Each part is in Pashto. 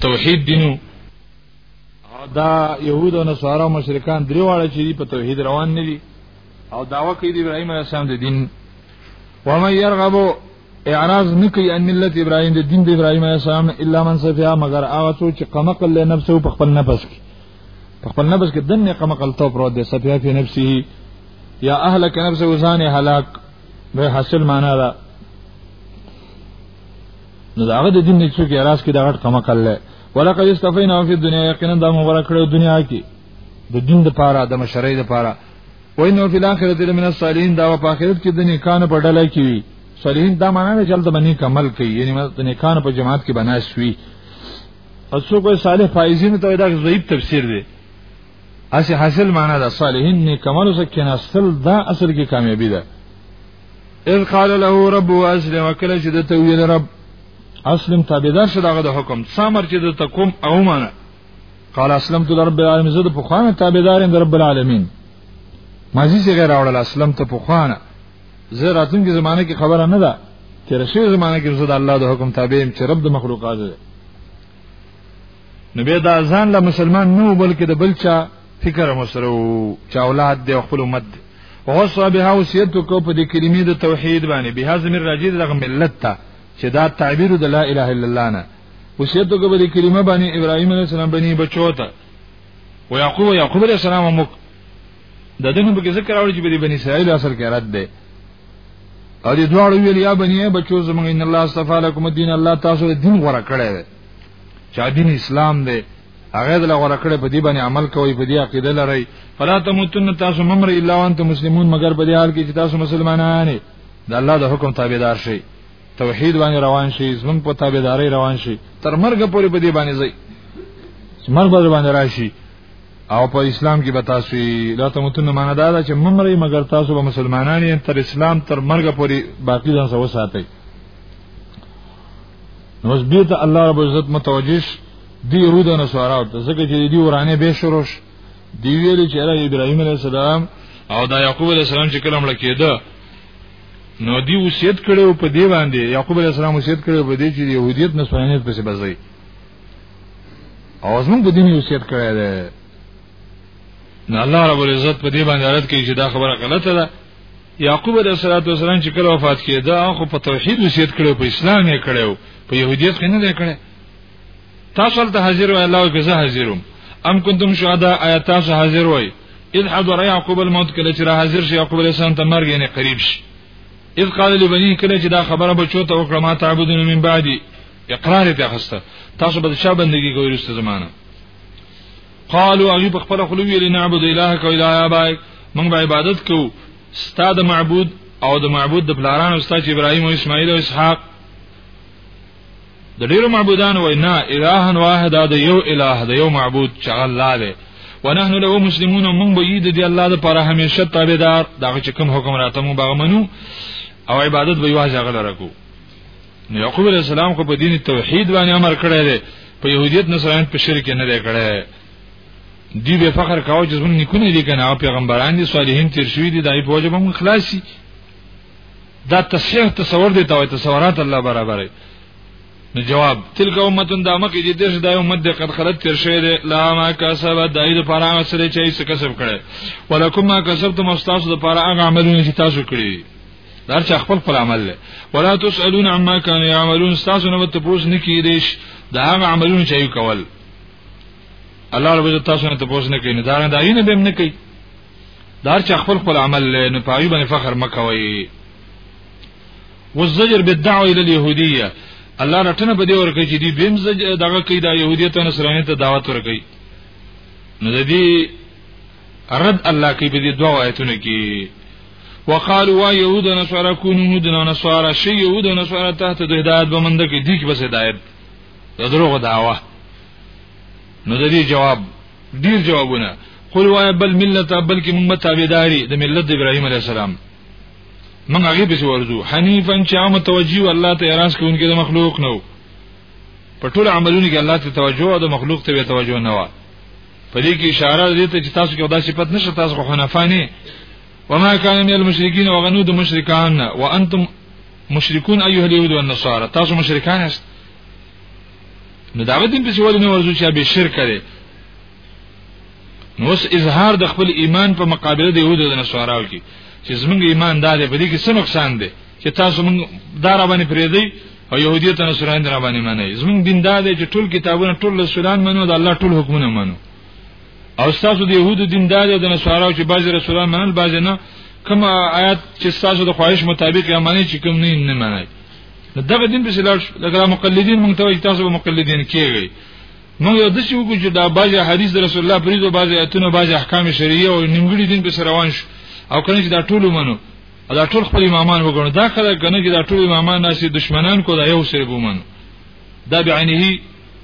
توحید دینو دا يهود او نصارا او مشرکان درې واړه چې په توحید روان نه دي او داوا کوي د ابراهيم عليه السلام د دین ومن يرغب اعراض نکي ان ملت ابراهيم د دین د ابراهيم عليه السلام الا من سفيا مگر هغه څو چې قمقل له نفسه په خپل نفس کې په خپل نفس کې دنه قمقل تو پر د سفيا په نفسه یا اهلک نفسه وزانه هلاک به حاصل معنا ده نو دا هغه د دین نشو کې راس کې دا غټ کما کړل ولکه استفینا فی دنیا یقینا دا مبارک کړو دنیا کې د دین د پاره د مشرۍ د پاره وای نو فی الاخرته لمن الصالحین دا په اخرت کې د نیکانو په ډله کې وي صالحین دا معنی نه چلته باندې کمل کوي یعنی د نیکانو په جماعت کې بناسوي او څوک صالح فایزین ته دا ضعیف تفسیر دی اسی حاصل معنا ده صالحین نیکمنو سره کیناستل دا اصل کې کامیابی ده اذ قال له رب اسلم کله چې د تویل رب اسلم تابعدار شه دغه د حکم څامر چې د تقوم او معنا قال اسلمت لرب العالمین زه د پخوانه تابعدار یم د رب العالمین مازی چې غیر اورل اسلم ته پخوانه زه راتلونکي زمانه کې خبره نه ده چې رشي زمانه کې زه د الله د حکم تابع یم چې رب د مخلوقات دی نو به دا ځان له مسلمان نو بلکې د بلچا فکر هم سره وو چې اولاد دی خپل امت دی وصوا بها وصیت کو په دې کلمې د توحید باندې به زمير راځي دغه ملت ته چې دا تعبیر د لا اله الا الله نه وصیت کو په دې کلمه باندې ابراهیم علیه السلام باندې بچو ته او یعقوب یعقوب علیه السلام هم د دې نوم کې ذکر راوړي چې په بنی اسرائیل اصل کې رد ده او دې دواړو ویل یا بنی بچو زمونږ ان الله استفا لكم الدين الله تاسو له دین غوړه کړی دی چا دین اسلام دی هغه د غوړه کړی په دې باندې عمل کوي په دې عقیده لري فلا تموتن تاسو ممر الا وانتم مسلمون مگر په دې حال کې چې تاسو مسلمانان یې د الله د حکم تابعدار شئ توحید باندې روان شي زمون په تابعداري روان شي تر مرګ پورې په دې باندې ځي مرګ باندې راشي او په اسلام کې به تاسو لا تموتون معنا دا ده چې ممرې مگر تاسو به مسلمانان یې تر اسلام تر مرګ پورې باقی ځان سو ساتي نو بیا ته الله رب عزت متوجش دی یهود او نصارا او ځکه چې دی ورانه به شروع دی ویل چې الله ابراهیم علیه السلام او دا یعقوب علیه السلام چې کلم لکېده نو دی وصیت کړو په دی باندې یعقوب علیه السلام وصیت کړو په دی چې يهودیت نصرانیت پسې بځي او زمون په دیني وصیت کړی دی نو الله رب العزت په دې باندې رد کوي چې دا خبره غلطه ده یعقوب علیه السلام چې کله وفات کېده خو په توحید وصیت کړو په اسلام یې کړو په يهودیت کې نه کړو تاسو ته حاضر وای الله کې زه حاضروم ام کنتم شهدا آیا تاسو حاضر وای اذ حضر یعقوب الموت کله چې حاضر شي یعقوب علیه السلام ته مرګ یې قریب شي اذ قال لبنی کله چې دا خبره بچو ته وکړه ما تعبدون من بعدي اقرار یې اخسته تاسو به چا بندگی کوئ رسته زمانہ قالوا اغي په خپل خلوی ویل نعبد الهک و اله ابائک موږ به عبادت کوو ستاد معبود او د معبود د پلارانو استاد ابراهیم او اسماعیل او اسحاق د ډیرو معبودانو وینا الهن واحد د یو اله د یو معبود چې الله دی ونحن له مسلمون مونږ به یی د دی الله لپاره همیشه تابعدار دا چې کوم حکم راته مو باغ منو او عبادت به یوازې هغه لره کو نو یعقوب علیه السلام خو په دین توحید باندې امر کړی دی په يهودیت نصرانیت په شرک نه دی کړی دی به فخر کاوه چې زمونږ نکونه دي کنه او پیغمبران دي صالحین تیر شوی دي دای په وجه باندې خلاصي دا تصحیح تصور دی ته تصورات الله برابرې نو جواب تلک امتون دا مکه دي دغه د امت د قد خلت تیر شوی دی لا ما کسب دای د پاره هغه سره چې څه کسب کړي ولکم ما کسبتم استاسو د پاره هغه عملونه چې تاسو کړی دار چې خپل خپل عمل له ولا تسالون عما كانوا يعملون تاسو نه ته پوس نه کیدیش دا هغه عملونه چې یو کول الله رب عزت تاسو نه ته پوس نه کین دا نه دا یې نه بهم نه کوي دار چې خپل خپل عمل له نه پای باندې فخر مکوي والزجر بالدعوه الى اليهوديه الله رټنه په دې ورکه چې دی بیم دغه کې دا يهودیت او نصرانیت ته دعوت ورکړي نو د دې رد الله کې په دې دوه آیتونو کې وقالوا وا يهود نصارى كونوا يهود نصارى شي يهود نصارى تحت د هدایت بمند کې دي کې بس هدایت د دروغ دعوه نو د دې جواب ډیر جوابونه قل وای بل ملت بلکې موږ تابعداري د ملت ابراهيم عليه السلام موږ هغه به ورزو حنیفا چې عام توجیه الله ته اراس کوونکی د مخلوق نو په ټول عملونو کې الله ته توجه او د مخلوق ته توجه نه و په دې کې اشاره دې ته چې تاسو کې دا صفت نشه تاسو خو حنفانی وما كان من المشركين وغنود مشرکان وانتم مشركون ايها اليهود والنصارى تاسو مشرکان است نو دعوت دې په څه ولې نه ورزو چې به شرک کړي نو اوس اظهار د خپل ایمان په مقابله د يهودو او نصاراو کې چې زمونږ ایمان دار په دې کې څه نقصان دی چې تاسو مونږ دار باندې پرې دی او يهوديت او نصرانيت را باندې مني زمونږ دین دا دی چې ټول کتابونه ټول رسولان منو د الله ټول حکمونه منو او تاسو د يهودو دین دا دی د نصاراو چې بعضي رسولان منل بعضي نه کوم آیات چې تاسو د خواهش مطابق یا معنی چې کوم نه نه منای دغه دین په سلال لکه مقلدین مونږ ته تاسو مقلدین کیږي نو یو د څه وګړو چې دا باج حدیث رسول الله پریدو باج ایتونه باج احکام شریعه او نیمګړي دین په روان شو او کله چې دا ټول منو دا ټول خپل امامان وګڼو دا خلک کنه چې دا ټول امامان ناسې دشمنان کو دا یو سره بومن دا بعینه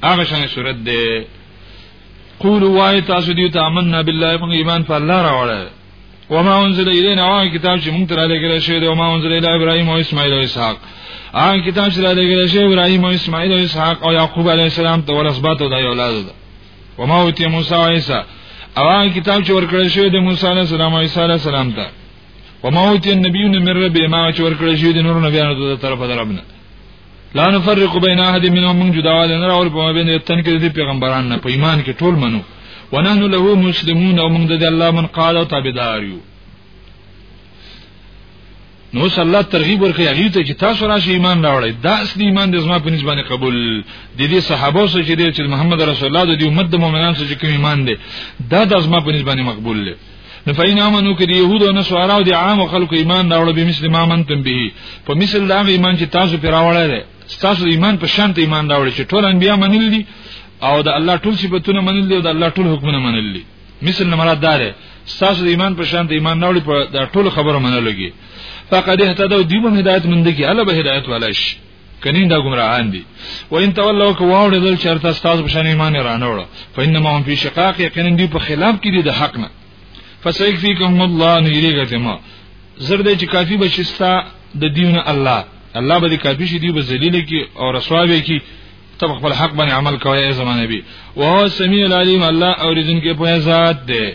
هغه شان صورت ده قولوا وای تاسو دې ته آمنا بالله موږ ایمان په الله راوړل وما انزل الینا هغه کتاب چې موږ ته را لګل شوی دی وما انزل الی ابراهیم او اسماعیل او اسحاق هغه کتاب چې را لګل شوی ابراهیم او اسماعیل او اسحاق او یعقوب علی السلام ته ورسبات او د اولاد ده وما اوتی موسی او عیسی هغه کتاب چې ورکړل شوی دی موسی علی السلام او عیسی علی السلام ته وموت النبيون من رب ما چې ورکړل شي د نور نبيانو ته طرف دربنه لا نفرق بين احد منهم من جدا ولا نرى اول په بین تن کې د پیغمبران نه په ایمان کې ټول منو ونحن له مسلمون او موږ د الله من قال او تابعدار یو نو صلی الله ترغیب ورکړي هغه ته چې تاسو راشي ایمان راوړی دا اصلي ایمان د زما په نسبت باندې قبول د دې صحابه سره چې د محمد رسول الله د امت د مؤمنانو سره کوم ایمان دی دا د زما په نسبت باندې مقبول دی نه فین امنو کې د يهودو او نصاراو د عام خلکو ایمان راوړل به مثل ما منتم به په مثل دا ایمان چې تاسو پر راوړل دي تاسو ایمان په شان ته ایمان راوړل چې ټول انبیا منل دي او د الله ټول صفاتونه منل دي او د الله ټول حکمونه منل دي مثل نه مراد دار تاسو د ایمان په شان ته ایمان راوړل په ټول خبره منلږي فقد اهتدوا دیوم هدایت مند کی الله به هدایت ولش کنین دا گمراهان دي و ان تولوا کو واوړ دل چرته استاد بشن ایمان رانوړ فینما هم فی شقاق یقینا دی په خلاف کې دي د حق نه فسیکفیکم الله نریګه ما زرد چې کافی بشستا د دیونه الله الله به کافی شي دی به ذلیل کی او رسوا به کی تب خپل حق باندې عمل کوي ای زمانه بي او سميع العليم الله اوریدونکو په ذات دی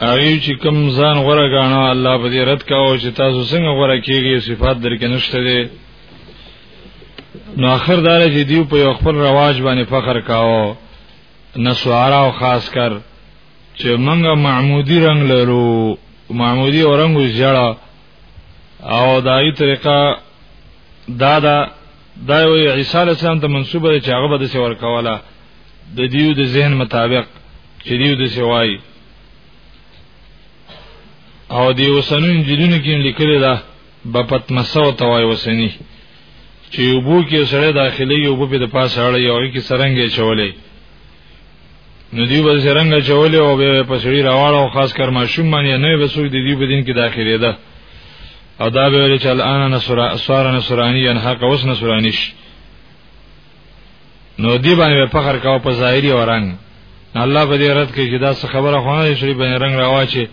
هغه چې کم ځان غره غاڼه الله په دې رد کاوه چې تاسو څنګه غره کیږي صفات درکې نشته دي نو اخر دار چې دیو په یو خپل رواج باندې فخر کاوه نسوارا او خاص کر چې منګه معمودی رنگ لرو معمودی اورنګ وځړه او دای طریقه دادا دا یو عیسی علی السلام ته منسوبه چې هغه به د څور کوله د دیو د ذهن مطابق چې دیو د سوای او دی وسنو انجیلونو کې لیکل دا بپت مسو توای وسنی چې وبو کې سره داخلي یو په د پاسه اړه یو کې سرنګې چولې نو دی به سرنګ چولې او به په سړي راواړو خاص کر ماشوم باندې نه به سوی دی په دین کې داخلي ده او دا به ویل چې الان نصر اسوار نصرانی ان حق اوس نصرانیش نو دی باندې فخر کاوه په ظاهري او رنگ الله په دې رد کې چې دا څه خبره خو نه شری باندې رنگ راواچي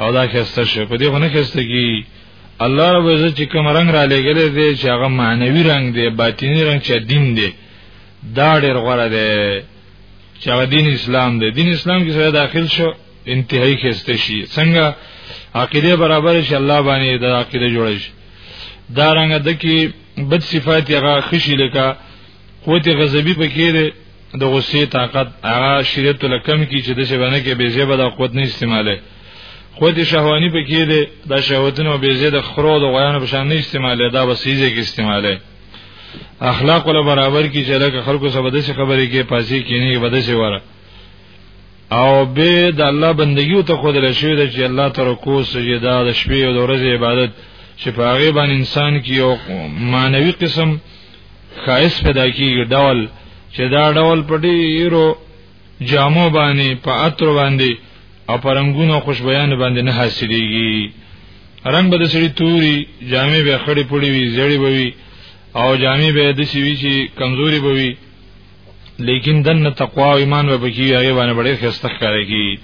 او دا خسته شي په دې خونه خسته کی الله رب عزت چې کوم رنگ را لګلې دی چې هغه معنوي رنگ دی باطینی رنگ چې دین دی دا ډېر غوړه دی چې هغه دین اسلام دی دین اسلام کې سره داخل شو انتهایی خسته شي څنګه عقیده برابر شي الله باندې د عقیده جوړ شي دا رنګ د کې بد صفات هغه خشي لکه قوت غضبي پکې ده د غصې طاقت هغه شریعت له کم کی چې د څه باندې کې به زیبه د قوت نه استعماله قوت شهوانی پکې ده د شهوتونو به زیاده خرو د غیان په شان نه استعماله دا وسیزه کې استعماله اخلاق ولا برابر کی چې لکه خلکو سره بده خبرې کې پاسې کې نه بده سي وره او به د الله بندګیو ته خودل شوی د چې الله تر کو سجدا د شپې او د ورځې عبادت چې په هغه باندې انسان کې یو مانوي قسم خاص پیدا کیږي ډول چې دا ډول په ډیرو جامو باندې په عطر باندې او پرنګونو خوشبویان باندې نه حاصلېږي رنگ به د سړي توري جامې به خړې پړې وي زړې به وي او جامې به د سوي چې کمزوري به وي لیکن دنه تقوا او ایمان به بکی هغه باندې بڑے خسته ښکارې کی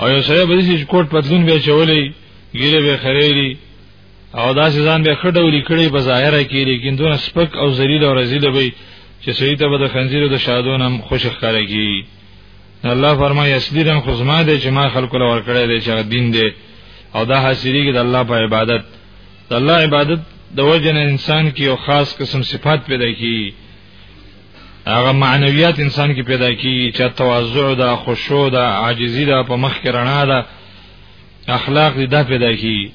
او یو سره به چې کوټ پتلون به چولې ګیره به خریری او دا ځان به خډولې کړي په ظاهره کې لیکن دونه سپک او ذلیل او رزیل به چې سړی ته به د خنزیر او د شادون هم خوش ښکارې کی الله فرمایي اصلي دم خزما دې چې ما خلکو لور کړې دې چې دین دې او دا حاصلې کې د الله په عبادت د الله عبادت د وجنه انسان کې یو خاص قسم صفات پیدا کیږي هغه معنویات انسان کې پیدا کیږي چې تواضع ده خشوع ده عاجزی ده په مخ کې رڼا ده اخلاق دې ده پیدا کیږي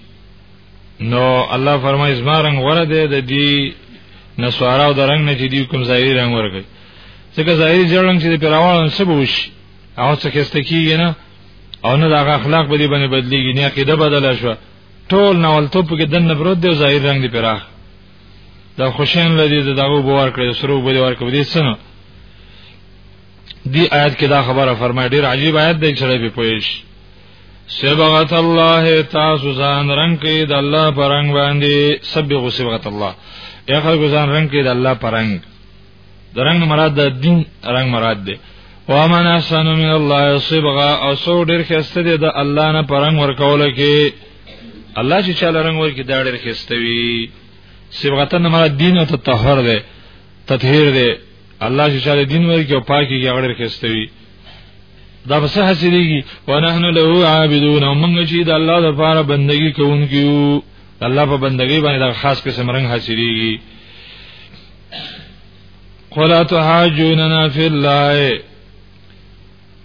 نو الله فرمایي زما رنگ غره دی د دې نسوارا او د رنگ نه چې دی کوم ظاهري رنگ ورګي ځکه ظاهري جوړنګ چې په راوړل څه بوش او څه کېسته کیږي نه او نه د اخلاق په دې باندې بدلیږي نه عقیده بدله شو ټول نوالتوب کې دنه پروت دی ظاهر رنگ دی پراخ دا خوشین لري د دغه باور کړی سرو بده ور کوي څنګه دی آیت کې دا خبره فرمایي ډیر عجیب آیت دی چې به پوهیږ سبغت الله تاسو ځان رنگ کې د الله پرنګ باندې سبغ سبغت الله یا خلکو ځان رنگ کې د الله پرنګ درنګ مراد د دین رنگ مراد دی ومن احسن من الله صبغه او سو ډیر خسته دی د الله نه پرنګ ورکول کې الله چې چاله رنگ ورکی دا ډیر خسته وی صبغتن مراد دین او تطهر دی تطهیر دی الله چې چاله دین ورکی او پاکي کې ډیر خسته وی دا بس حاصلېږي ونحن له عابدون موږ چې د الله لپاره بندگی کوونکیو الله په بندگی باندې دا خاص قسم رنگ حاصلېږي قولا تحاجوننا فی الله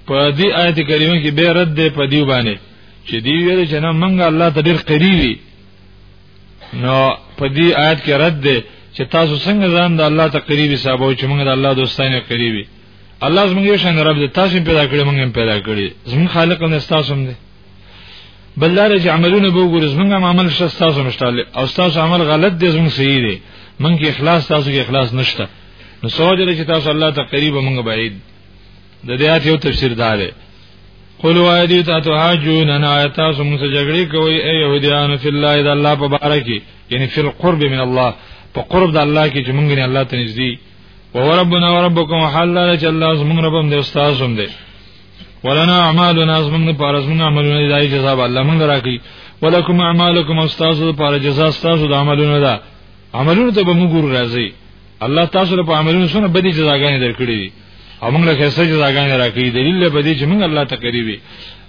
په دې آیت کریمه کې به رد دی په دیو باندې چې دی ویل چې نه منګه الله ته ډیر قریبي نو په دې آیت کې رد دی چې تاسو څنګه ځان د الله ته قریبي حسابو چې موږ د الله دوستانه قریبي الله زموږ یو شان رب دی تاسو پیدا کړی موږ هم پیدا کړی زموږ خالق هم تاسو هم دی بل دا چې عملونه به وګورئ زمونږ عمل شته تاسو نشته او تاسو عمل غلط دي زمونږ صحیح دي مونږ کې اخلاص تاسو کې اخلاص نشته نو سوچ لري چې تاسو الله ته قریب مونږ بعید د دې آیت یو تفسیر دا دی قل وایدی تا تو حاجون انا تاسو مونږ سره جګړې کوي اي يهوديان فی الله اذا الله په بارک یعنی فی القرب من الله په قرب د الله کې چې مونږ نه الله ته نږدې او ربنا وربکم حلال چې الله زمونږ رب هم دی استاد هم دی ولنا اعمالنا زمون د پاره زمون عملونه دای جزاء الله مونږ راکړي ولکم اعمالکم استاد د پاره جزاء استاد د عملونه ده عملونه ته به موږ ګور راځي الله تاسو له عملونو سره بدی جزاګانې درکړي او موږ له خسته جزاګانې راکړي دلیل له بدی چې موږ الله ته قریبي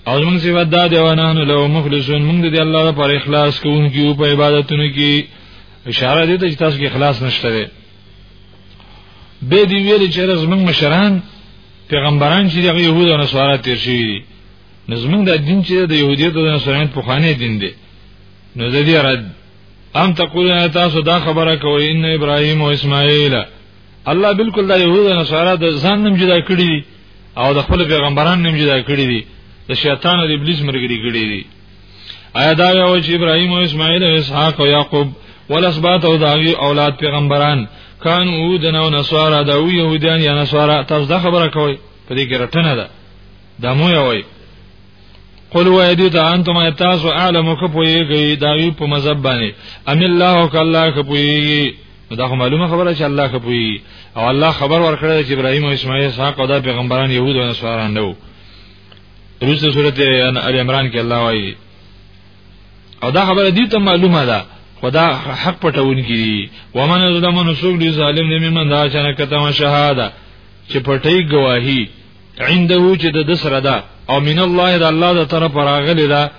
او موږ سی ودا دیوانان له مخلصون موږ د الله لپاره اخلاص کوونکي په عبادتونو کې اشاره دې ته چې تاسو کې اخلاص نشته به دی ویل چې زمنګ مشران پیغمبران چې دغه يهود او نصارا تیر شي نو زمنګ د دین چې د يهودیت او نصارانیت په خانه دین دی نو د دې رد ام تقولون تاسو دا خبره کوئ ان ابراهيم او اسماعیل الله بالکل دا يهود او نصارا د ځان نم جدا کړی دي او د خپل پیغمبران نم جدا کړی دي د شیطان او ابلیس مرګري کړی دي آیا دا یو چې ابراهیم او اسماعیل او اسحاق او یعقوب ولسبات او داغي اولاد پیغمبران کان او د نو نسوارا دا او يهوديان یا نسوارا تاسو دا خبره کوي په دې کې رټنه ده دا مو یوي قل و ایدی تا انتم تاسو اعلم کو پویږي دا وی په مذهب باندې ام الله ک الله ک پویږي دا خو معلومه خبره چې الله ک پویږي او الله خبر ورکړی چې ابراهیم او اسماعیل اسحاق او دا پیغمبران يهود او نسوارا نه وو روسه سورته ال عمران کې الله وايي او دا خبره دي ته معلومه ده خدا حق پټون کړي ومن ظلم نسوک دي ظالم نه ممن دا چنه کته شهاده چې پټي گواهی عنده چې د سره ده او من الله د الله د طرف راغلی ده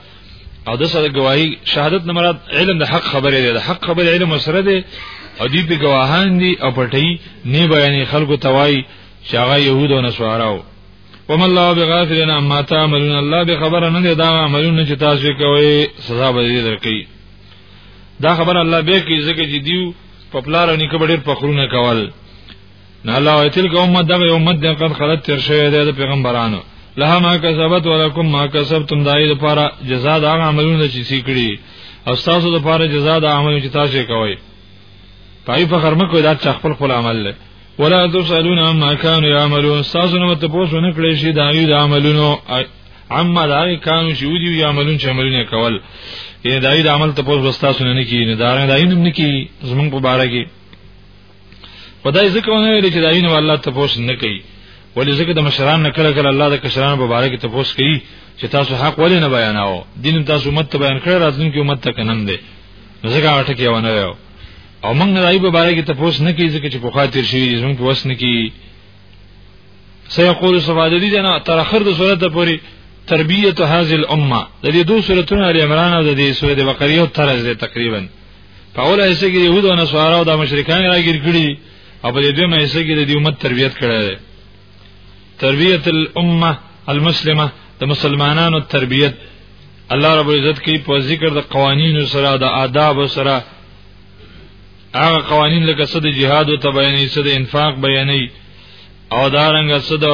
او د سره گواهی شهادت نه مراد علم د حق خبره ده د حق خبره علم سره ده او دی په گواهان دي او پټي نه بیانې خلکو توای چې هغه يهود او نصاراو وما الله بغافل عما تعملون الله به خبر نه دی دا عملونه چې تاسو کوي سزا به دې درکې دا خبر الله به کې ځکه چې دیو په پلار او نیکه ډېر فخرونه کول نه الله وایي تلک امه دغه امت د قد خلت تر شوی دی د پیغمبرانو لها ما کسبت ولکم ما کسبتم دای لپاره جزاء د عملونه چې سیکړي او تاسو لپاره جزاء د عملونه چې تاسو کوي پای فخر مکو دا خپل خپل عمل له ولا تسالون عما كانوا يعملون سازونه مت پوسو نه کړی شي دا یو عملونو عما دا کانو شي ودی یو عملون چې عملونه کول یې دا یو عمل ته پوس وستا سونه نه کینې دا نه داینم نه کی زمون په باره کې خدای ځکه ونه ویل چې دا یو الله ته پوس نه کوي ولې ځکه د مشران نه کړه کړه الله د کشران په باره کې ته پوس کوي چې تاسو حق ولې نه بیاناو دین تاسو مت بیان کړی راتلونکي امت ته کنن دی ځکه اټه کې ونه ویو او موږ نه دای په باره کې تپوس نه کیږي چې په خاطر شي زموږ په وسنه کې سيقول سفادلی جنا تر اخر د صورت پورې تربیت هذه الامه د دې دوه سورتونو ال عمران او د دې سورې د بقریه ترز ده تقریبا په اوله حصہ کې يهود او نصارا او د مشرکان راګیر کړي او په دې دوه حصہ کې د دې امت تربیت کړي تربیت الامه المسلمه د مسلمانانو تربیت الله رب العزت کی په ذکر د قوانینو سره د آداب سره هغه قوانین لکه صد جهاد او تبینی صد انفاق بیانې او دارنګ صد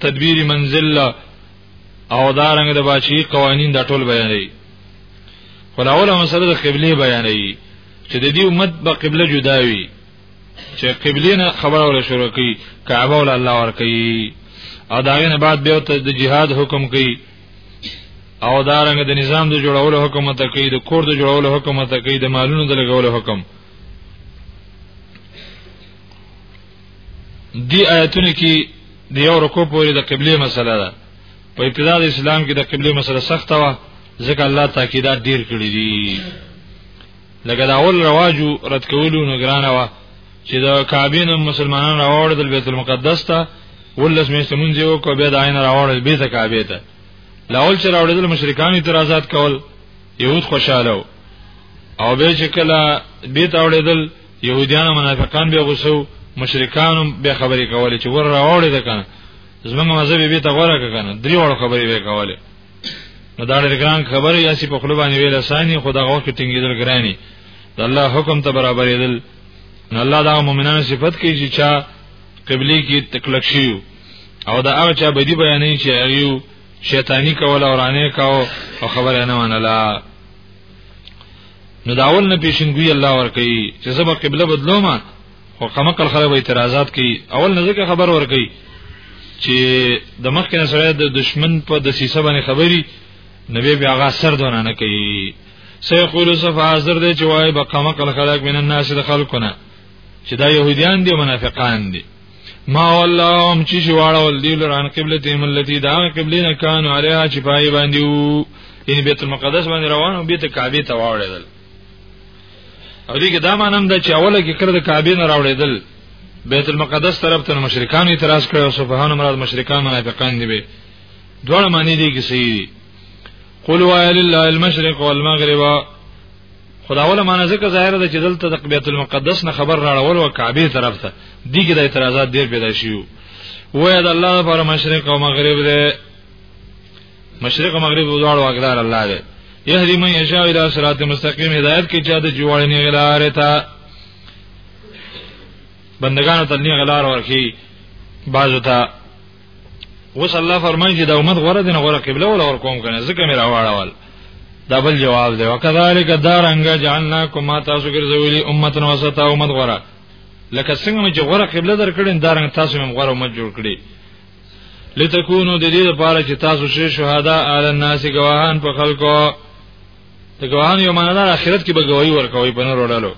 تدبیر منزل او دارنګ د بچی قوانین د ټول بیانې خلاوله مسله د قبله بیانې چې د دې امت په قبله جدا وي چې قبله نه خبره ولا شروع کوي کعبه ول الله ور کوي او داغه نه بعد به ته د جهاد حکم کوي او دارنګ د نظام د جوړولو حکم ته کوي د کور د جوړولو حکم ته کوي د مالونو د لګولو حکم دی آیتونه کې د یو رکو پورې د قبله مسله ده په ابتدا د اسلام کې د قبله مسله سخته و ځکه الله تاکیدات ډیر کړی دي لکه دا اول رواجو رد کولو نو ګرانه و چې د کعبه نه مسلمانان راوړل بیت المقدس ته ولس مې سمونځي او کو به د عین راوړل بیت کعبه ته لاول چې راوړل مشرکان اعتراضات کول یهود خوشاله او به چې کله بیت اوړېدل يهوديان منافقان به غوسو مشرکان به خبرې کولې چې ور راوړې ده کنه زمونږ مذهب به ته غوړه کنه درې وړ خبرې به کولې نو دا ډېر ګران خبره یا چې په خلوبانی ویل اساني خدای غوښتي ټینګېدل ګراني د الله حکم ته برابرېدل نو الله دا مؤمنانو صفت کوي چې چا قبلي کې تکلک شي او دا هغه چا بدی بیانې چې هغه شیطانی کول او رانه کاو او خبره نه منله نو داول نه پیشنګوی الله ور کوي چې زما قبله بدلوم خو کمکل خلک به اعتراضات کوي اول نه ځکه خبر ور کوي چې د مخ کې سره د دشمن په د سیسه باندې خبري نبی بیا غا سر دونه نه کوي سيقول صف حاضر دی چې وای به قمه کل خلق من الناس د خلقنا چې دا يهوديان دي منافقان دي ما والله هم چې شواړه ول دی لران قبله تیم التي دا قبله نه کان عليها چې پای باندې وو یعنی بیت المقدس باندې روان او بیت کعبه ته واوړېدل او دې کې دا مانم د چې اوله کې کړه د کعبه نه راوړېدل بیت المقدس طرف ته مشرکان اعتراض کړو سبحان مراد مشرکان منافقان دي به دوړ معنی دي کې صحیح قل وای لله المشرق والمغرب خداوله معنی ځکه ظاهر ده چې دلته د بیت المقدس نه خبر راړول او کعبه طرف ته دیګه د اعتراضات ډیر پیدا شیو وای د الله پر مشرق او مغرب ده مشرق او مغرب دواړو واقدار الله ده یهدی من یشاء الی صراط مستقیم هدایت کی چا د جوړنی غلار ته بندگانو ته نه غلار ورکی بعضو ته اوس الله فرمایي چې دا امت غره دي نه غره قبله ولا ور کوم کنه ځکه مې راواړول دا بل جواب دی وکذالک دارنګ جعلناکم ما تاسو ګرځولي امتن وسطا امت غره لکه څنګه چې غره قبله درکړین دارنګ تاسو هم غره امت جوړ کړی لتكونوا د دې لپاره چې تاسو شې شهدا علی الناس گواهان په خلکو د ګواهان یو معنا ده آخرت کې به ګواهی ورکوي په نور وړلو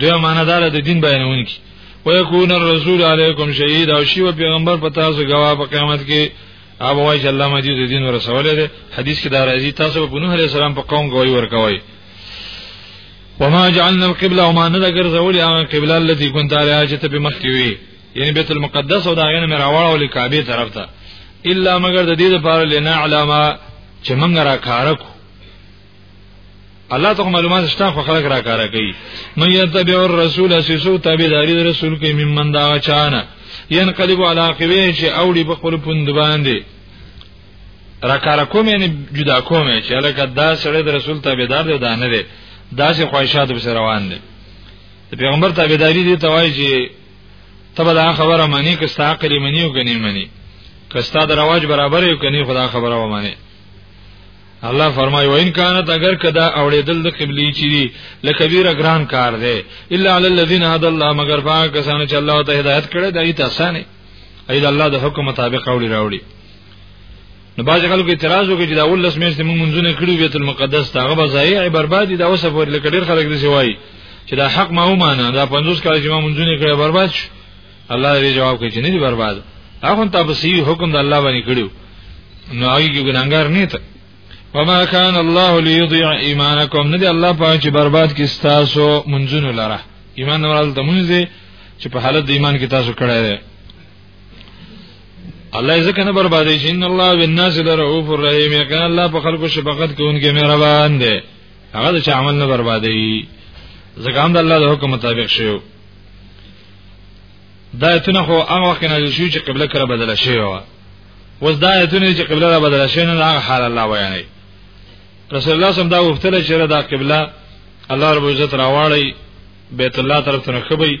دوی معنا ده د دین بیانونکي ويكون الرسول عليكم شهيدا او شی پیغمبر په تاسو گواه په قیامت کې او وای چې الله مجید د دین ورسولې ده حدیث کې دا راځي تاسو په نوح علی السلام په قوم گواہی ورکوي وما جعلنا القبلة وما نذكر ذول قبلة التي كنت عليها چې ته به مخکې وي یعنی بیت المقدس او دا غنه مې راوړل کعبه طرف ته الا مگر د دې لپاره لنا علامه چې موږ را کار کو الله ته معلومات شته خو خلک را کار کوي من يتبع الرسول سيسو تابعداري د رسول کې ممن دا چانه ينقلب على عقبيه چې اوړي په خپل پوند باندې را کار کوم یعنی جدا کوم چې الکه دا سره د رسول تابعدار دی دا نه دی دا چې خواهشات به روان دي پیغمبر تابعداري دي توای چې تبه دا خبره معنی که ستا عقل منی او کني منی که ستا د رواج برابر یو کني خدا خبره و معنی الله فرمایي وان کانت اگر کدا اوړېدل د قبلي چي لکبيره ګران کار دی الا علی الذين هدى الله مگر پاک کسان چې الله ته هدایت کړي دایته اسانه اې د الله د حکم مطابق اوړي راوړي نو باز خلکو اعتراض وکړي چې دا ولس مې چې موږ منځونه کړو بیت المقدس ته هغه بځای بربادي دا اوسه پورې لکه ډیر خلک دې سوای چې دا حق ما ومانه دا 50 کال چې ما منځونه کړې برباد شو الله دې جواب کوي چې نه دي برباد هغه ته په سی حکم د الله باندې کړو نو هغه کې ګناګار نه ته وما كان الله ليضيع ايمانكم ندي الله پاک چې برباد کی تاسو منځونه لره ایمان ورال ته مونږ چې په حالت د ایمان کې تاسو کړه الله یې ځکه نه بربادې شي ان الله بالناس لرؤوف الرحیم یقینا الله په خلکو شفقت کوونکی مهربان دی هغه چې عمل نه بربادې ځکه هم د الله د حکم مطابق شیو دا ایتونه خو هغه وخت نه شو چې قبله کړه بدله شي و اوس دا ایتونه چې قبله را بدله شي نه هغه حال الله بیانوي رسول الله سم دا وختل چې دا قبله الله رب عزت راواړی بیت الله طرف ته نه خبي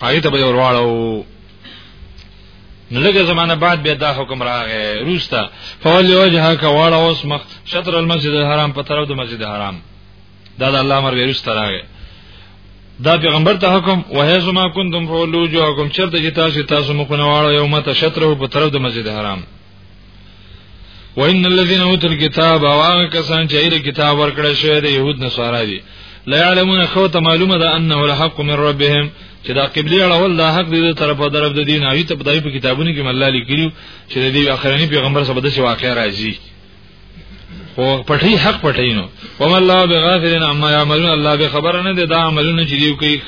پای ته به ورواړو نو لږه زمانه بعد بیا دا حکم راغی روستا فول وجهه کا واړه اوس مخ شطر المسجد الحرام په طرف د مسجد الحرام دا د الله امر ویروس تراغه دا پیغمبر ته حکم وهي زما کوندم فولو جو حکم چرته چې تاسو تاسو مخونه واړو یو مت شطر په طرف د مسجد الحرام وان الذين اوتوا الكتاب واغ کسان چې ایره کتاب ورکړی شوی دی يهود نصارا دي لا يعلمون خو ته معلومه ده انه الحق من ربهم چې دا قبلي اړول دا حق دی طرفه درف د دین اوی ته په دای په کتابونو کې مله لیکلو چې د دې اخرنی پیغمبر سره د شي واقع راځي خو پټي حق پټي نو وم الله بغافلن عما يعملون الله به خبر نه دی دا عملونه چې دیو کوي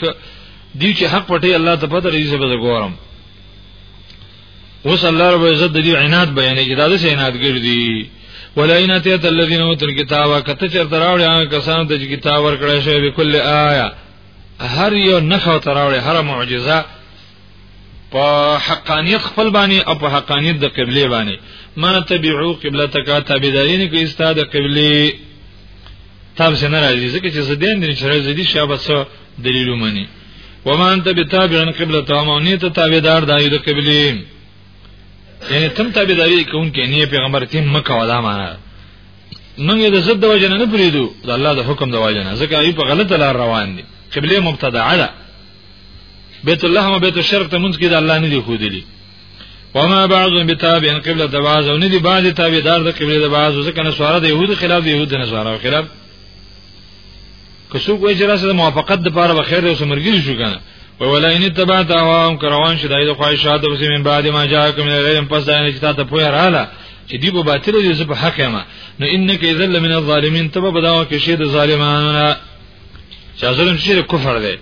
دی چې حق پټي الله ته پته رئیس به ګورم اوس الله رب عزت د دې عنایت بیانې چې دا د عنایت ګرځي ولئن اتیت الذین اوتل کتاب کته چر تراوړ هغه کسان ته چې کتاب ورکړی شوی به کل آیا هر یو نخو تراوړ هر معجزه په حقانیت خپل باندې او په حقانیت د قبله باندې ما تبعو قبلتک تابعدارین کې استاد قبله تاسو نه راځي ځکه چې زدين دي چې راځي دي شابه دلیل ومني وما انت بتابع قبلتهم او نه ته تابعدار د ایو د قبلي یعنی تم تابعداري کوونکې نه پیغمبر تیم مکه ولا معنا موږ د زد وجنه نه پریدو د الله د حکم د وجنه ځکه ای په غلطه لار روان دي قبله مبتدعه ده بیت الله او بیت الشرق ته منځ کې د الله نه دی خو دي وما بعض بتابع قبله د بعض او نه دی بعض تابعدار د قبله د بعض ځکه نه سواره د يهود خلاف د يهود نه سواره خلاف که څوک وایي چې راسه د موافقت د پاره به خیر اوس مرګي شو کنه وای ولا ان تبعت هواهم کروان شې دایره خواهشات به سیمه بعد ما جاءکم الیم پس داینه چې تاسو په رااله چې دی په باطل دي زه په حق یم نو انک اذا لمن الظالمین تبه بداو کې شه د ظالمانو چې ظلم شي کفر دی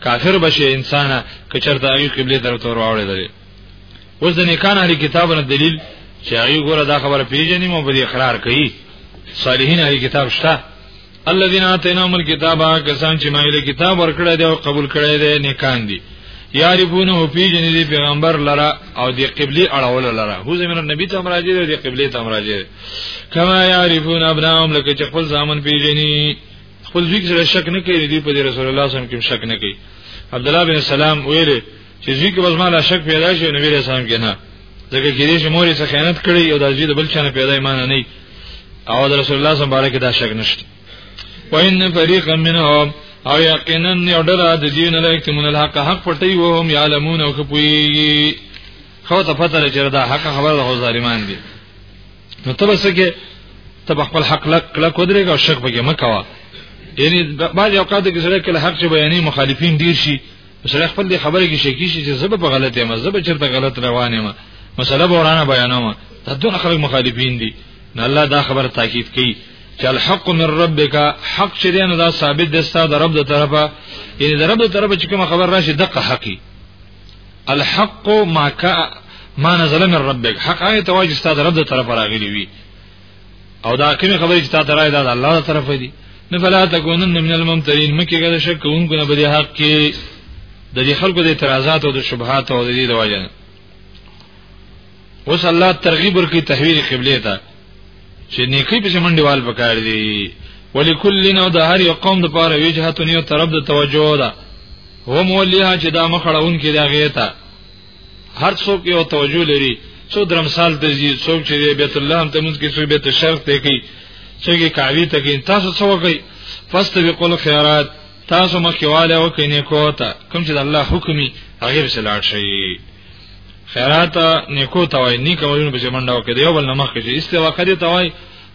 کافر بشي انسان که چرته هغه قبله درته وراوړي اوس د نیکان اهل کتابونو دلیل چې هغه ګوره دا خبره پیژنې مو په اقرار کوي صالحین اهل کتاب شته الذين اتيناهم الكتاب کسان چې مایله کتاب ورکړی دی او قبول کړی دی نیکان دي یعرفونه پیژنې دی پیغمبر لره او دی قبلي اړول لره هو زمير نبی ته مراجعه دی دی قبلي ته مراجعه کما یعرفون ابناهم لکه چې خپل ځامن پیژني خپل ځکه شک نه کوي دی په رسول الله صلی الله علیه وسلم کې شک نه کوي عبد الله بن سلام ویلي چې ځکه بس ما لا شک پیدا شو نبی رسول الله کې نه ځکه کې دې مور یې خیانت کړی او د ځې د بل چا نه پیدا ایمان نه او د رسول الله صلی الله علیه وسلم دا شک نشته وان فريقا منهم او یقینا یو ډله د دین له اکتمون الحق حق پټي وو هم یعلمون او خپوي خو ته پته لري چې دا حق خبره ده ظالمان دي نو ته بس کې ته خپل حق لک لک ودرېګ او شک بګه مکوا یعنی بعض اوقات کې سره کله حق چې بیانې مخالفین ډیر شي سره خپل دی خبره کې شکی شي چې زب په غلط یم زب چرته غلط روان یم مسله بورانه بیانوم دا دغه خلک مخالفین دي نه الله دا خبره تاکید کوي چې الحق من ربک حق چې دی نو دا ثابت دی ستاسو د رب د طرفه یعنی د رب د طرفه چې کوم خبر راشي دغه حقي الحق ما کا ما نزل من ربک حق آیت واجب ستاسو د رب د طرفه راغلی وي او دا کومه خبره چې تاسو راځي دا الله تعالی طرف دی نه فلا تکونن من الممترین مکه ګل شک کوونکو نه بده حق کې د دې خلکو د اعتراضات او د شبهات او د دې د وجه اوس الله ترغیب ورکړي تحویل قبله ته چې نیکی په منډیوال پکار دی ولکل نو د هر یو قوم د پاره وجهتون یو طرف د توجه ده هم ولیا چې دا مخړون کې دا غیتا هر څوک یو توجه لري څو درم سال ته ځي څوک چې بیت الله هم تمز کې څوک بیت شرف ته کوي څوک کاوی ته کوي تاسو څه وکړي فاستبقوا الخيرات تاسو مخکواله او کینې کوته کوم چې د الله حکمي هغه به لاړ شي خیرات نیکو توای نیک عملونه به منډه وکړي یو بل نمخ کې استوا کړی توای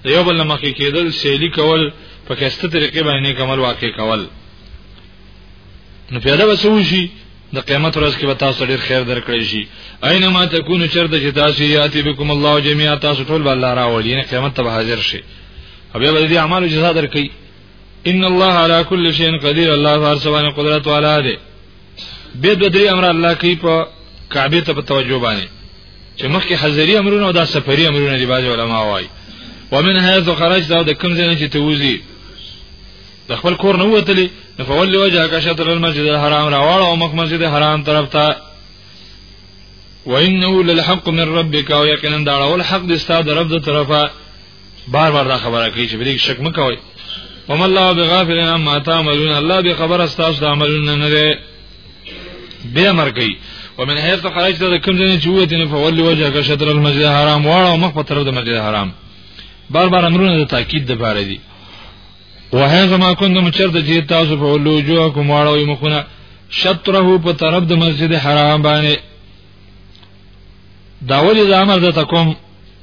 یو بل نمخ کې کېدل سیلی کول په کسته طریقې باندې نیک عمل واقع کول نو پیدا وسوي د قیامت ورځ کې به تاسو ډیر خیر درکړئ شي اينما تکونو چرته چې تاسو یاتي بكم الله جميعا تاسو ټول به الله راوړي یعنی قیامت ته حاضر شي او بیا به دې اعمالو جزا درکړي ان الله على كل شيء قدير الله فارسوانه قدرت والا دی به د دې امر الله کوي په کعبه ته په توجه باندې چې مخکې حضري امرونه او دا سفري امرونه دی باج علماء وايي ومن هذا خرجت او د کوم ځای نه چې توزي د خپل کور نه وتلی نو فول وجه کا شطر المسجد الحرام راواړه او مخ مسجد حرام طرف ته وانه للحق من ربك او یقینا دا اول حق د استاد رب د طرفه بار بار دا خبره کوي چې بریک شک مکوي وم الله بغافل عما تعملون الله به خبر استاس د عملونه نه دی به امر کوي ومن حيث خرجت د کوم ځای چې وته نه فول وجهك شطر المسجد الحرام واړه مخ په طرف د مسجد الحرام بار بار امرونه د تاکید د باره دي وه زما کوم چرته چې تاسو په لوجو کوم واړو مخونه شطره په طرف د مسجد حرام باندې داول د امر د تکوم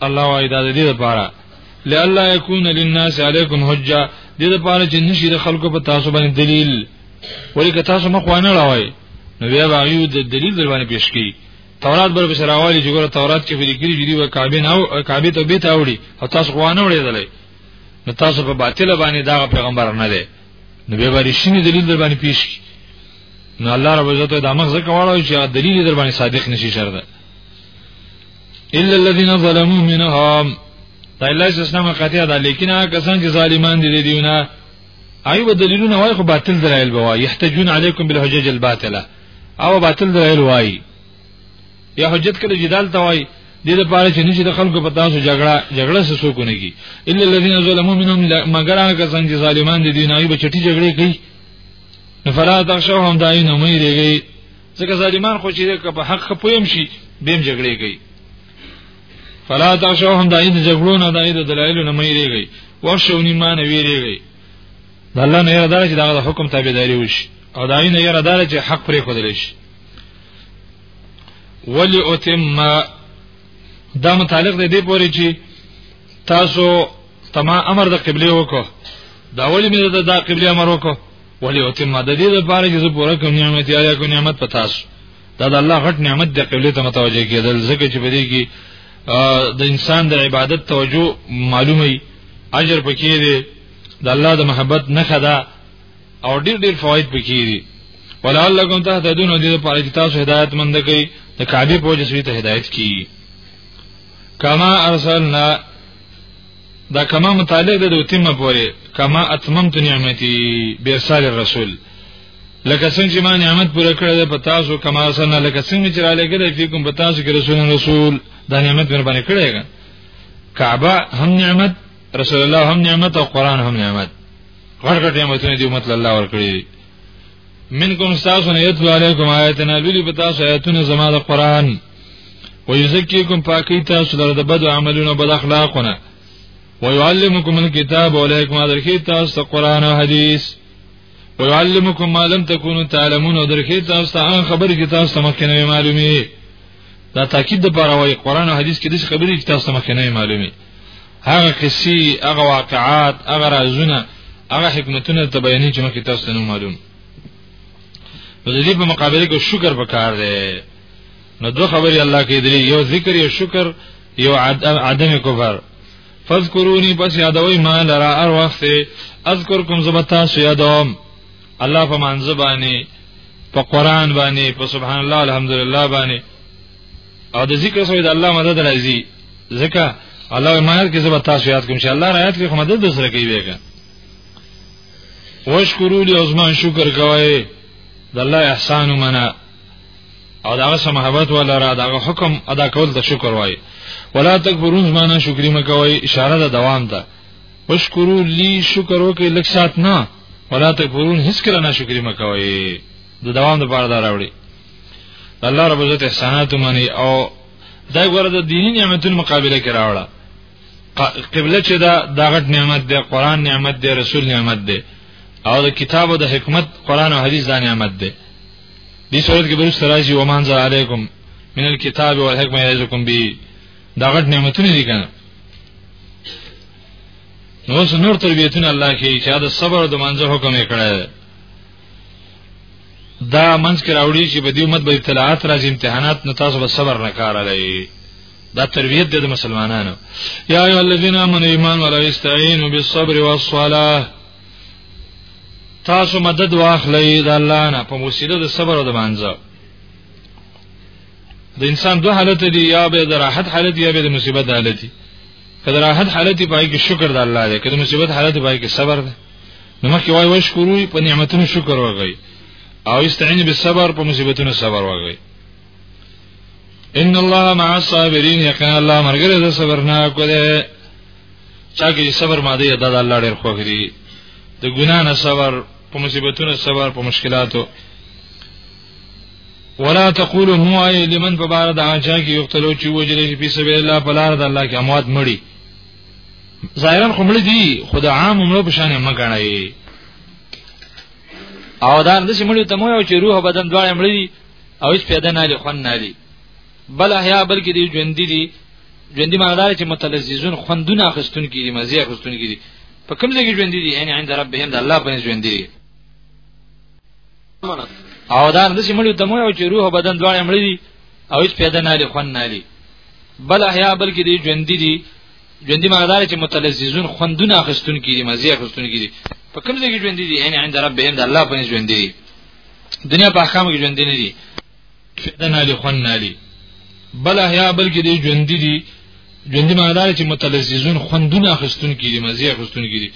الله وای دا دې لپاره لالا یکون للناس علیکم حجه دې لپاره چې نشي د خلکو په تاسو باندې دلیل ولی که تاسو مخ وانه راوي نو بیا به یو د دلیل در باندې پیش کی تورات بر بشراوالی چې ګوره تورات کې ویل کېږي چې دی کعبه نه او کعبه ته بیت اوړي او تاسو وانه وړي دلای نو تاسو په باطل باندې دا پیغمبر نه دی نو به ورشینی دلیل در باندې پیش کی نو الله رب عزت دا مخ زکه واړو چې دلیل در باندې صادق نشي شرده الا الذين ظلموا منهم دا الله اسلام قطعه ده لیکن هغه کسان چې ظالمان دي دیونه ایو دلیلونه وای خو باطل دلایل بوای یحتجون علیکم بالحجج الباطله او باطل دلایل وای یا حجت کله جدال ته وای دې د پاره چې نشي د خلکو په تاسو جګړه جګړه سره څوک نه کی الا الذين ظلموا منهم مگر هغه کسان چې ظالمان دي دین هغه بچټي جګړه کوي فلا تخشوهم داین امي دیږي ځکه ظالمان خو چې په حق خپویم شي بیم جګړه کوي فلا تخشوهم داین جګړو نه داین دلایل نه مې دیږي وښونی مان ویریږي د الله نه یره دار چې دا حکم تابعداري وشي او داین یره دار چې حق پرې خدل شي ولی اتم دا متعلق دی دی پوری چې تاسو تما امر د قبله وکړه دا ولی مې د دا قبله امر وکړه ولی اتم د دې لپاره چې زه پوره کوم نعمت یا کوم نعمت پتا شو دا د الله غټ نعمت د قبله ته متوجه کېدل ځکه چې په دې کې د انسان د عبادت توجه معلومه اجر پکې دی د الله د محبت نه خدا او ډیر ډیر فواید پکې دي ولعلکم تهتدون دې په اړه تاسو هدایت مند کړئ د کعبه په وجه سوی ته هدایت کی کما ارسلنا دا کما متعلق ده د اتمه پورې کما اتممت نعمتي بیرسال الرسول لکه څنګه چې ما نعمت پوره کړی ده په تاسو کما ارسلنا لکه څنګه چې را لګل فیکم په تاسو کې رسول رسول دا نعمت مې باندې کړی کعبه هم نعمت رسول الله هم نعمت او قران هم نعمت غړ غړ نعمتونه دی امت الله ورکړي منکم تاسو نه یتلو علیکم آیاتنا لولی په تاسو آیاتونه زما د قران ويزکیکم پاکی تاسو لره د بد عملونو بد اخلاقونه ويعلمکم الكتاب ولیکم درکې تاسو قران او حدیث ويعلمکم ما لم تکونوا تعلمون درکې تاسو ته خبر کې تاسو مخکې نه معلومي دا تاکید د پاره وای قران او حدیث کې د خبرې کې تاسو مخکې نه معلومي هغه قصې هغه واقعات هغه رازونه هغه حکمتونه ته بیانې چې مخکې تاسو ته نو معلوم نو د دې په مقابله کې شکر وکړ دی نو دوه خبرې الله کې دی یو ذکر یو شکر یو عدم کفر فذكروني پس یادوي ما لرا ار وخت اذكركم زبتا سو یادوم الله په منځ باندې په قران باندې په سبحان الله الحمدلله باندې او د ذکر سره د الله مدد راځي ځکه الله ایمان کې زبر تاسو یاد کوم چې الله راحت کې مدد د سره کوي وګه وشکرو لی عظمان شکر کوي د الله احسان منا او داغه سمحبت ولا را داغه حکم ادا کول د شکر وای ولا تکبرون زمانه شکرې مکوي اشاره د دوام ده وشکرو لی شکر وکي لک سات نه ولا تکبرون هیڅ کله نه شکرې مکوي د دوام د بار دا راوړي الله رب عزت احسانات منی او دا ګوره د دینی نعمتونو مقابله کې راوړه قبله چې دا دغټ نعمت دی قران نعمت دی رسول نعمت دی او د کتاب او د حکمت قران او حدیث دا نعمت دی دې صورت کې برس راځي و مان زه علیکم من الكتاب والحکمه یعزکم به دا غټ نعمتونه دي کنه نو څو نور تربیتونه الله کې چې دا صبر او د منځه حکم یې کړی دا منځ کې راوړي چې په دې امت به ابتلاعات راځي امتحانات نه تاسو به صبر نه کار لري دا تربیت دی د مسلمانانو یا ایو الذین آمنوا ایمان ولا استعینوا بالصبر والصلاه تاسو مدد واخلئ د الله نه په وسیله د صبر او د مانځه د انسان دوه حالت دي یا به د راحت حالت یا به د مصیبت حالت دي کله راحت حالت پای کې شکر د الله دی کله مصیبت حالت پای کې صبر دی نو مخکې وای وشکروي په نعمتونو شکر وکړي او استعین بالصبر په مصیبتونو صبر وکړي ان الله مع الصابرین یقینا الله مرګره د صبر نه کوله چا کې صبر ماده یاد د الله ډېر خوښ دي د ګنا نه صبر په مصیبتونو صبر په مشکلاتو ولا تقولوا هو لمن فبارد عاجا کی یقتلوا چې وجلې په سبیل الله په لار د الله کې اموات مړي ظاهرا خو مړ دي خو د عام مړو په شان نه غنړي او دا د شي مړ ته مو یو چې روح بدن دواړه مړ دي او هیڅ پیدا نه لري خون نه لري بل احیا بلکې دی ژوند دي ژوند دي معنی چې متلذذون خوندونه اخستون کیږي مزه اخستون کیږي په کوم ځای کې ژوند دي یعنی عند ربهم د الله په ژوند دي او دا د سیمړو ته مو چې روح بدن دواړه مړ دي او هیڅ پیدا نه لري خوان نه لري بل احیا بلکې دی ژوند دي ژوندۍ معنی چې متلذذون خوندونه اخستون کیږي مزي اخستون کیږي په کوم ځای کې ژوند دي یعنی عند ربهم د الله په ژوند دي دنیا په احکام کې ژوند نه دي فتنه لري خون نه لري بل احیا بلکې دی ژوند دي ژوند معنی چې متلذذون خوندونه اخستون کیږي مزه اخستون کیږي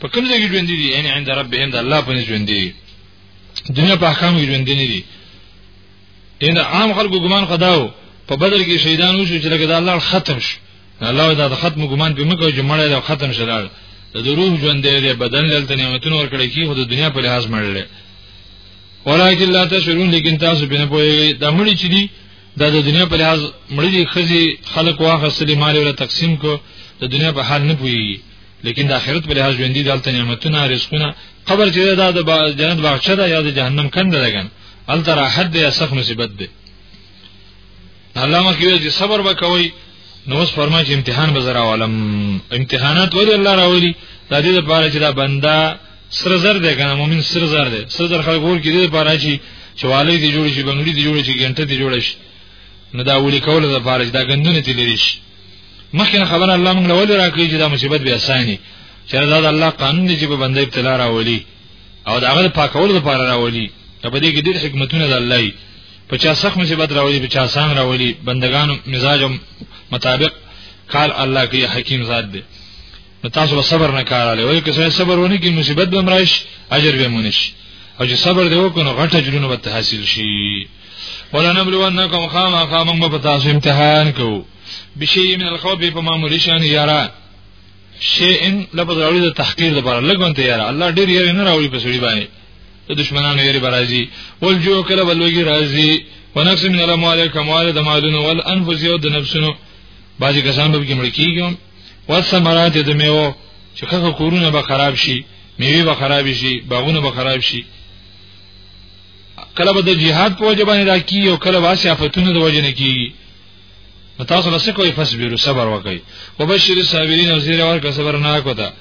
په کوم ځای کې ژوند دي یعنی عند ربهم د الله په نس ژوند دي دنیا په احکام کې ژوند نه دي ان عام خلکو ګمان خداو په بدر کې شهیدان وشو چې لکه د الله ختم شو الله دا د ختم ګمان په مکه چې مړی دا ختم شلال د روح ژوند دی بدن لته نعمتونه ورکړي کی خو د دنیا په لحاظ مړل ولکه لا تشرون لیکن تاسو بنه پوي د مړي چې دي دا د دنیا په لحاظ مړي دي خزي خلق واخه سلي مال ولا تقسیم کو د دنیا په حال نه پوي لیکن د آخرت په لحاظ ژوند دي دلته نعمتونه رزقونه قبر چې دا د جنت باغچه ده یا د جهنم کنده ده ګن الته راحت دی یا سخت مصیبت دی الله مخکې چې صبر وکوي نو اوس فرمایي چې امتحان به زرا عالم امتحانات ولې الله راوړي د دې لپاره چې دا بندا سره زر دی کنه مؤمن سره زر دی سره زر خلک ور کې دې لپاره چې چوالې دي جوړ شي بنگړي دي جوړ شي ګنټه دي جوړ شي نو دا ولي کول د لپاره چې دا غندونه تل لري شي مخکې خبره الله موږ له ولې راکړي چې دا مصیبت به اساني چې دا د الله قانون دی چې په بنده ابتلا راولي او دا هغه پاکول د لپاره راولي په دې کې ډېر حکمتونه د الله په چا سخت مصیبت راولي په چا سان راولي بندگانو مزاج مطابق قال الله کې حکیم ذات دی نو تاسو به صبر نه کاراله وای که څنګه صبر ونه کی مصیبت به مرایش اجر به مونش او چې صبر دی وکړو غټه جنونه به حاصل شي ولا نبلونکم خاما خاما په تاسو امتحان کو بشی من الخوف په معمولی شان یارا شیئن لفظ راوړي د تحقیر لپاره لګون ته یاره الله ډیر یې نه راوړي په سړي باندې د دشمنانو یری برازي والجوع کله بلوګي راځي ونفس من الاموال کمال د مالونو والانفس یو د نفسونو بعضی کسان به کمړ کیږي والثمرات د میوه چې خخه کورونه به خراب شي میوه به خراب شي باغونه به خراب شي کله به د جهاد په وجه باندې راکی او کله واسه آفتونه د وجه نه کیږي نو تاسو له څه کوی فصبروا صبر وکړئ وبشر الصابرین او زیر ورکړه صبر نه کوته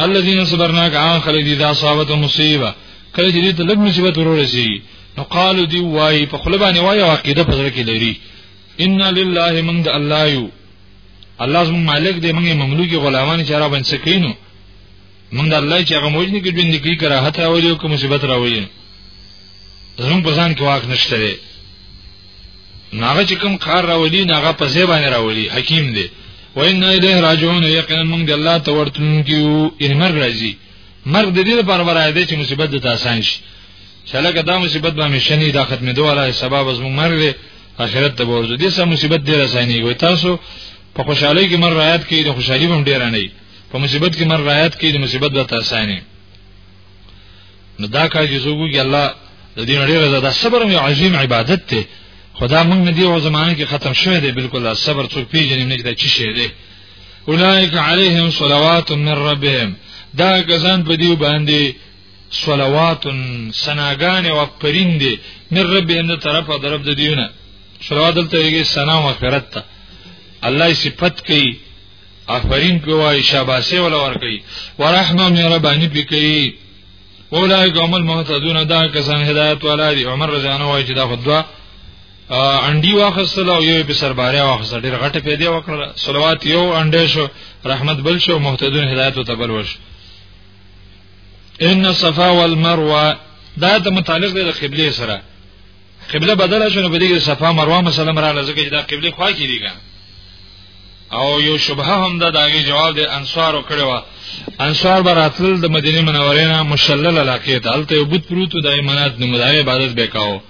الذين صبرناك عن خلق دي دا صابت مصیبه کله چې دې ته لږ مصیبت ورورسي نو قالو دی وای په خپل باندې وای او عقیده په ځل کې لري ان لله من د الله یو الله زموږ مالک دی موږ مملوکي غلامان چې را باندې سکینو مونږ د الله چې هغه موجنه کې ژوند کوي کراهت راوړي او کوم مصیبت راوړي زموږ په ځان کې واک نشته دی ناغه چې کوم کار راوړي ناغه په ځای باندې راوړي حکیم دی وإنا إليه راجعون یقینا مونږ د الله ته ورتلونکي یو ان مرګ راځي مرګ د دې لپاره ورای دی چې مصیبت د آسان شي چې لکه دا مصیبت به همیشه نه دا ختمې دوه لای سبب از مونږ مرګ دی آخرت ته ورځو دې سم مصیبت ډیر آساني وي تاسو په خوشحالي کې مر رايات کې د خوشحالي هم ډیر نه په مصیبت کې مر راحت کې د مصیبت د تاسانه نو دا کار چې زوګي الله د دې نړۍ رضا د صبر یو عظیم عبادت ته خدا موږ نه دی او زمانه کې ختم شوه دی بالکل دا صبر څوک پیژنې نه دا چی شه دی اولئک علیهم صلوات من ربهم دا غزان په دیو باندې صلوات سناګان او پرین دی من ربهم نه طرفه درب د دیونه صلوات دلته یې سنا او مغفرت ته الله صفت کوي افرین په وای شاباسه ولا ور کوي ورحمه مې ربانی پی کوي اولای قوم المهتدون دا کسان هدایت والا دي عمر رضی الله وای چې دا خدوا انډي واخصله او یو په سرباریا واخصله ډیر غټه پیدا وکړه صلوات یو انډې شو رحمت بل شو مهتدون هدایت او تبل وش ان صفا والمروه دا ته متعلق دی د قبله سره قبله بدله شونه په دې کې صفه مروه مسله مراله ځکه چې دا قبله خوا کې دي ګان او یو شبهه هم ده داغه جواب د انصارو کړي وا انصار براتل د مدینه منورې نه مشلل علاقه ته الته یو بت پروت د ایمانات نو مدای عبادت وکاو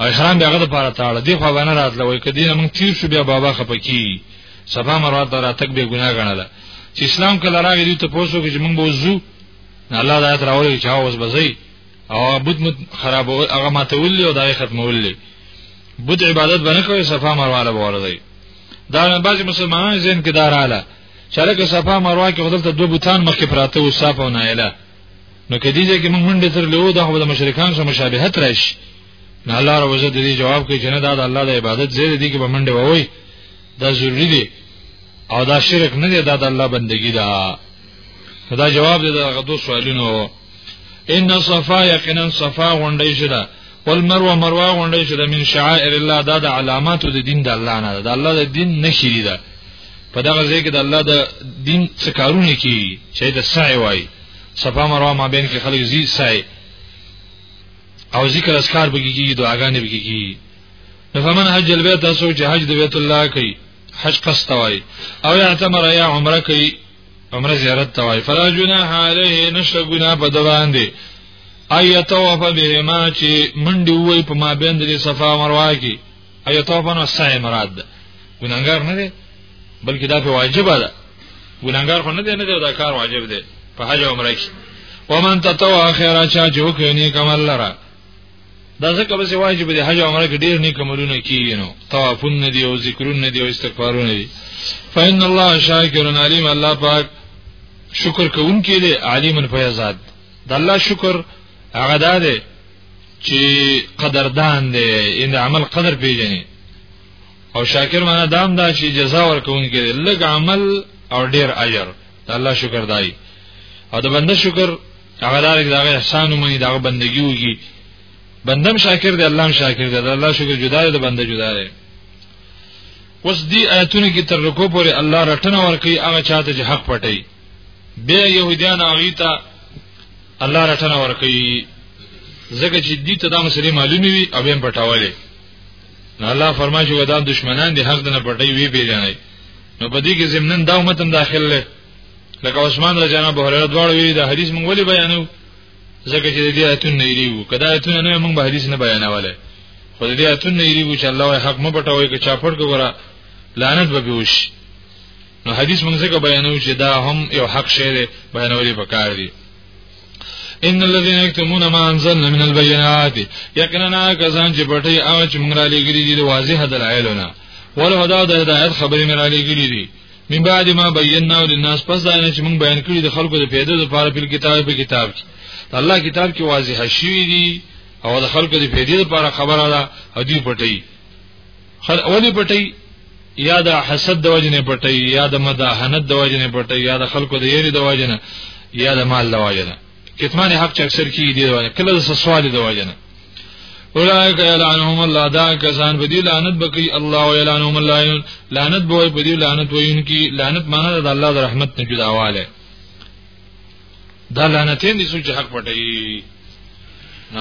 او احرام بیا غد پاره تاړه دی خو باندې راتل وای کدی نه مونږ تیر شو بیا بابا خپکی صفه مروه ته راتک به ګناه غنله چې اسلام کله راغی دوی ته پوښتنه کوي چې مونږ به وزو الله دا تر اوري چې اوس بځي او بت مت خراب هغه ماتول او دا ختمول بت عبادت باندې کوي صفه مروه له ورځي دا بعض مسلمانان زین کې داراله چرګه صفه مروه کې بدلته دوه بوتان مخکې پراته او صفه نه اله نو کې دي چې موږ منډه تر لو دا خو د مشرکان سره مشابهت راشي نه الله رب عزت دې جواب کوي چې نه دا د الله د عبادت زیره دي کې به منډه ووي دا ضروری دي او دا شرک نه دی دا د الله بندگی ده دا جواب دی دا غدو سوالونو ان صفا یقینا صفا غونډې شدا ول مروه مروه غونډې شدا من شعائر الله دا د علامات د دین د الله نه د الله د دین نشری ده په دغه ځای کې د الله د دین څخه کارونه کی چې د سعی وای صفا مروه ما بین کې خلک زی سعی او ذکر اسکار بږي کی دعاګانې بږي کی نو فمن حج البيت تاسو چې حج د بیت الله کوي حج قصد وای او یا اعتمر یا عمره کوي عمره زیارت ته وای فلا جناح علیه نشه ګنا په دوان دی ایت وف به ما چې منډي وای په ما بین د صفا مروه کې ایت وف نو سای مراد ده ګناګار نه دی بلکې دا په واجب ده ګناګار خو نه دی نه دی دا کار واجب دی په حج او عمره کې ومن تطوع خیرا چا چې وکړي نیک عمل لره دا ځکه به سوای چې په حج او عمره کې ډیر نیک عملونه کیږي نو طوافون نه دی او ذکرون نه دی او استغفارونه دي فإن الله شاکر علیم الله پاک شکر کوونکی دی علیم په ذات د الله شکر هغه دا دی چې قدردان دی ان عمل قدر پیژني او شاکر معنا دام دا چې جزا ورکوونکی دی لږ عمل او ډیر اجر د الله شکر دای او د بنده شکر هغه دار چې هغه احسان ومني دا بندگی وږي بندم شاکر دی الله شاکر دی الله شکر جدا دی بنده جدا دی اوس دی آیتونه کې تر رکو پورې الله رټنه ورکي هغه چاته چې حق پټي به يهوديان هغه ته الله رټنه ورکي زکه چې دې ته دا مسلې معلومي وي او هم پټاولې نو الله فرمایي چې دا دشمنان دي حق نه پټي وی پیژني نو په دې کې زمنن دا امت هم داخله لکه عثمان رضی الله عنه بهره دواړو وی دا حدیث مونږ ولې بیانو ځکه چې دې آیتونه نه لري کدا آیتونه نه مونږ به حدیث نه بیانواله خو دې آیتونه نه لري چې الله حق مو پټوي که چا پټ ګوره لعنت به وشي نو حدیث مونږ څنګه بیانو چې دا هم یو حق شی دی بیانولې پکار دی ان الذين يكتمون ما انزلنا من البينات یقینا کسان چې پټي او چې مونږ را لګري دي واضح دلایلونه ولهدا د هدایت خبرې مې را لګري دي من بعد ما بیننا للناس پس دا نه چې موږ بیان کړی د خلکو د پیدا د پاره په کتاب په کتاب کې الله کتاب کې واضح شوی دی او د خلکو د پیدا د پاره خبره ده او دی پټي خل اولی پټي یا د حسد د وجنه پټي یا د مداهنت د وجنه پټي یا د خلکو د یری د وجنه یا د مال د وجنه کتمان حق چې اکثر کې دی وایي کله د سوال دی وایي نه اولئک یلعنهم الله دا کسان په دې لعنت بکی الله او یلعنهم الله لعنت به په دې لعنت وایون کی لعنت معنا د الله د رحمت نه جداواله دا لعنتین دي چې حق پټي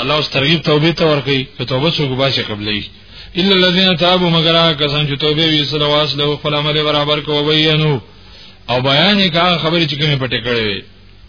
الله اوس ترغیب توبه ته ورکي ته توبه څوک باسي قبلې الا الذين تابوا مگر کسان چې توبه وی سره واسله خپل عمل برابر کوي او بیان کا خبرې چې کومه پټې کړې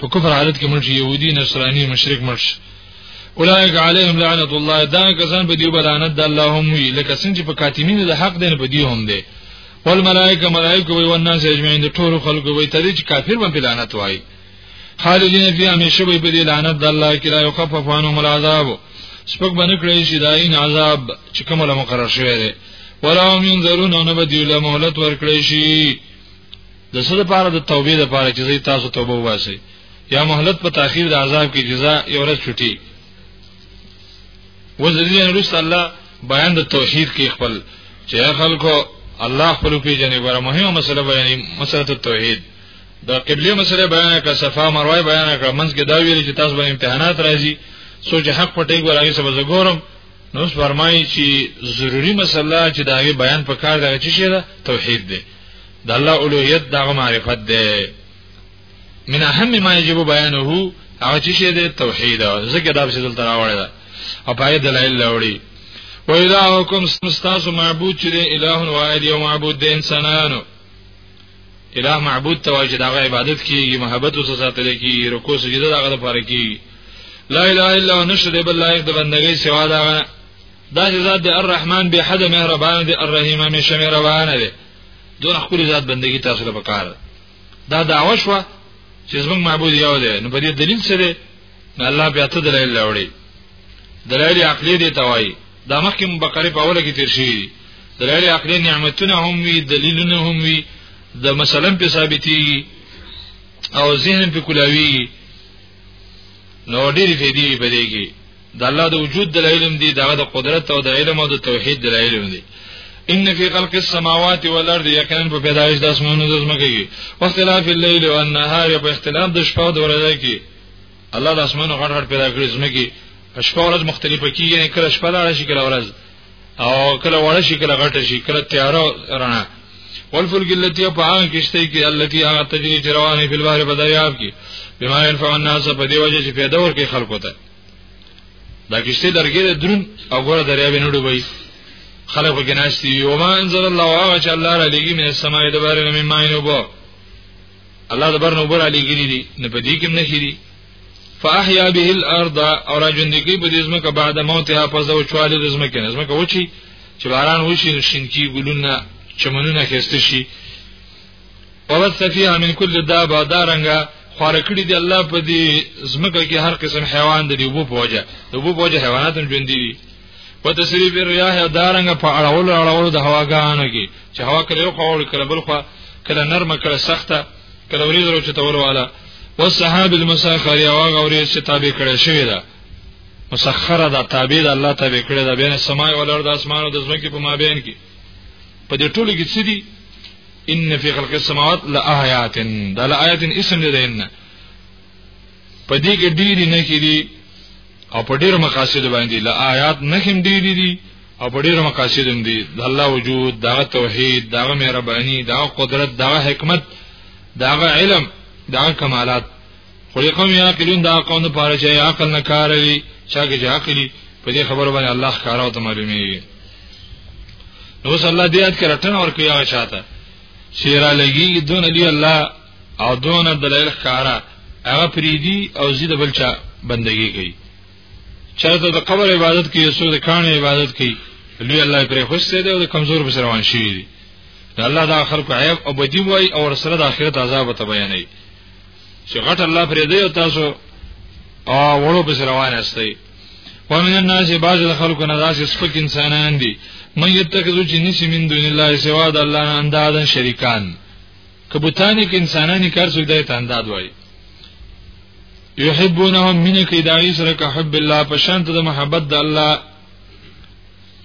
په کفر حالت کې مرشي يهودي نصراني مشرک مرشي اولئک علیهم لعنت الله دا کسان په دیو بلانت د الله هم وی لکه څنګه په کاتمین د حق دین په دیو هم دی ول ملائکه ملائکه وی ون ناس اجمعین د ټول خلکو وی تدې چې کافر باندې لعنت وای خالدین فی همیشه وی په دې لعنت د الله کې لا یخفف عنهم العذاب سپک باندې کړی شي داین عذاب چې کومه مقرر شوی دی ولا هم ينظرون نو به دی له مهلت ورکړی شي د څه لپاره د توبې لپاره چې زی تاسو توبه واسي یا مهلت په تاخير د عذاب کې جزاء یو ورځ چټي وزدي ان رسول الله بیان د توحید کې خپل چې خلکو الله خپل پیژنې ګره مهمه مسله بیانې مسله توحید د قبله مسله بیان کړه صفه مروه بیان کړه منځ کې دا ویل چې تاسو باندې امتحانات راځي سوچ حق پټي ګور هغه سبا زګورم نو فرمایي چې ضروری مسله چې دا بیان پکار دی چې توحید دی د الله اولویت دغه معرفت ده من اهم ما یجب بیانه هغه چې شه ده توحید زګه دا څه دلته راوړی ده او پای دلایل لوري و الهکم استاذ معبود چې الہ واحد یو معبود د انسانانو الہ معبود ته واجب دغه عبادت کیږي محبت او ساتل کیږي رکوع سجده دغه لپاره کیږي لا اله الا هو نشد بل لایق د بندګۍ سوا دغه دا ذات د الرحمن به حد مهربان دی الرحیم همیشه مهربان دی دون خپل ذات بندگی تاسو له پکار دا دعوه شو چې زموږ معبود یو دی نو په دې دلیل سره نه الله بیا ته دلایل راوړي دلایل عقلی دی توای دا مخکې بقره په اوله کې تیر شي دلایل عقلی نعمتونه هم وی دلیلونه هم وی د مثلا په ثابتي او ذهن په کلاوی نو ډېری فېدی په دې کې د الله د وجود د علم دی دغه د قدرت او د علم او د توحید د علم دی ان فی خلق السماوات والارض یقینا په پیدایش د اسمانونو د زمکه کې واختلاف الليل والنهار په اختلاف د شپه او د ورځې کې الله د اسمانونو غټ غټ پیدا کړی زمکه شپه ورځ مختلفه کیږي نه کله شپه لاړه شي کله ورځ او کله وړه شي کله غټه شي کله تیاره رڼا والفلک اللتی په هغه کشته کې اللتی هغه تجری روانه په بحر په دریاب کې بما ينفع الناس په دی وجه چې پیدا ورکړي خلکو ته دا کشته درګې ده درون او ګوره دریا به نه ډوبای خلک به ګناشتي او ما انزل الله هغه چې الله را لګي من السماء د بارې نه ما نه وبو الله د بارې نه وبو را لګي دي نه په دې کې نه شي فاحیا به الارض او را ژوند کی په دې زمکه بعد موتها پس او چواله د زمکه نه زمکه وچی چې باران وشي نو شینکی ګلونه چمنونه خسته شي وبث فيها من كل دابه دارنګه خور کړی دی الله په دې زمکه کې هر قسم حیوان دی وبو پوجا وبو پوجا حیوانات هم ژوند دي په تسریب الرياح دارنګ په اړول اړول د هواګانو کې چې هوا کله یو خور کله بل خو کله نرمه کله سخته کله ورې درو چې تور والا والسحاب المسخر یا غوري چې تابع کړي شوی دا مسخره دا تابع د الله تابع کړي دا بین سماي ولر د اسمانو د زمکه په مابین کې په دې ټولو کې څه دي ان فی خلق السماوات لآیات دا لآیات اسم دی ان په دې کې ډېری نه کېدي او په ډېر مقاصد باندې لآیات نه هم ډېری دي او په ډېر مقاصد هم دي د الله وجود دا توحید دا مهرباني دا قدرت دا حکمت دا علم دا کمالات خو لقوم یاقلون دا قوم نه پاره چې عقل نه کاروي چا کې عقلي په دې خبرو باندې الله ښکارا او ته معلومیږي نو صلی الله دې یاد کړه ټن اور کوي هغه شاته شیرا لګي دون علی الله او دون دلایل ښکارا هغه پریدي او زید بل چا بندگی کوي چاته د قبر عبادت کوي سو د کان عبادت کوي لوی الله پرې خوشته دی او د کمزور بس روان شي دی الله دا خلق عیب او بدی وای او سره د اخرت عذاب ته بیانوي چې غټ الله پرې دی او تاسو او وړو په روان استئ ومن الناس بعض الخلق نذاس سپک انسانان دي من يتخذو چې نشي من دون الله سوا د الله نه اندادن شریکان کبوتانی کې انسانانی کار څوک دی ته انداد وایي یحبونهم من کی دای سره که حب الله په شان ته د محبت د الله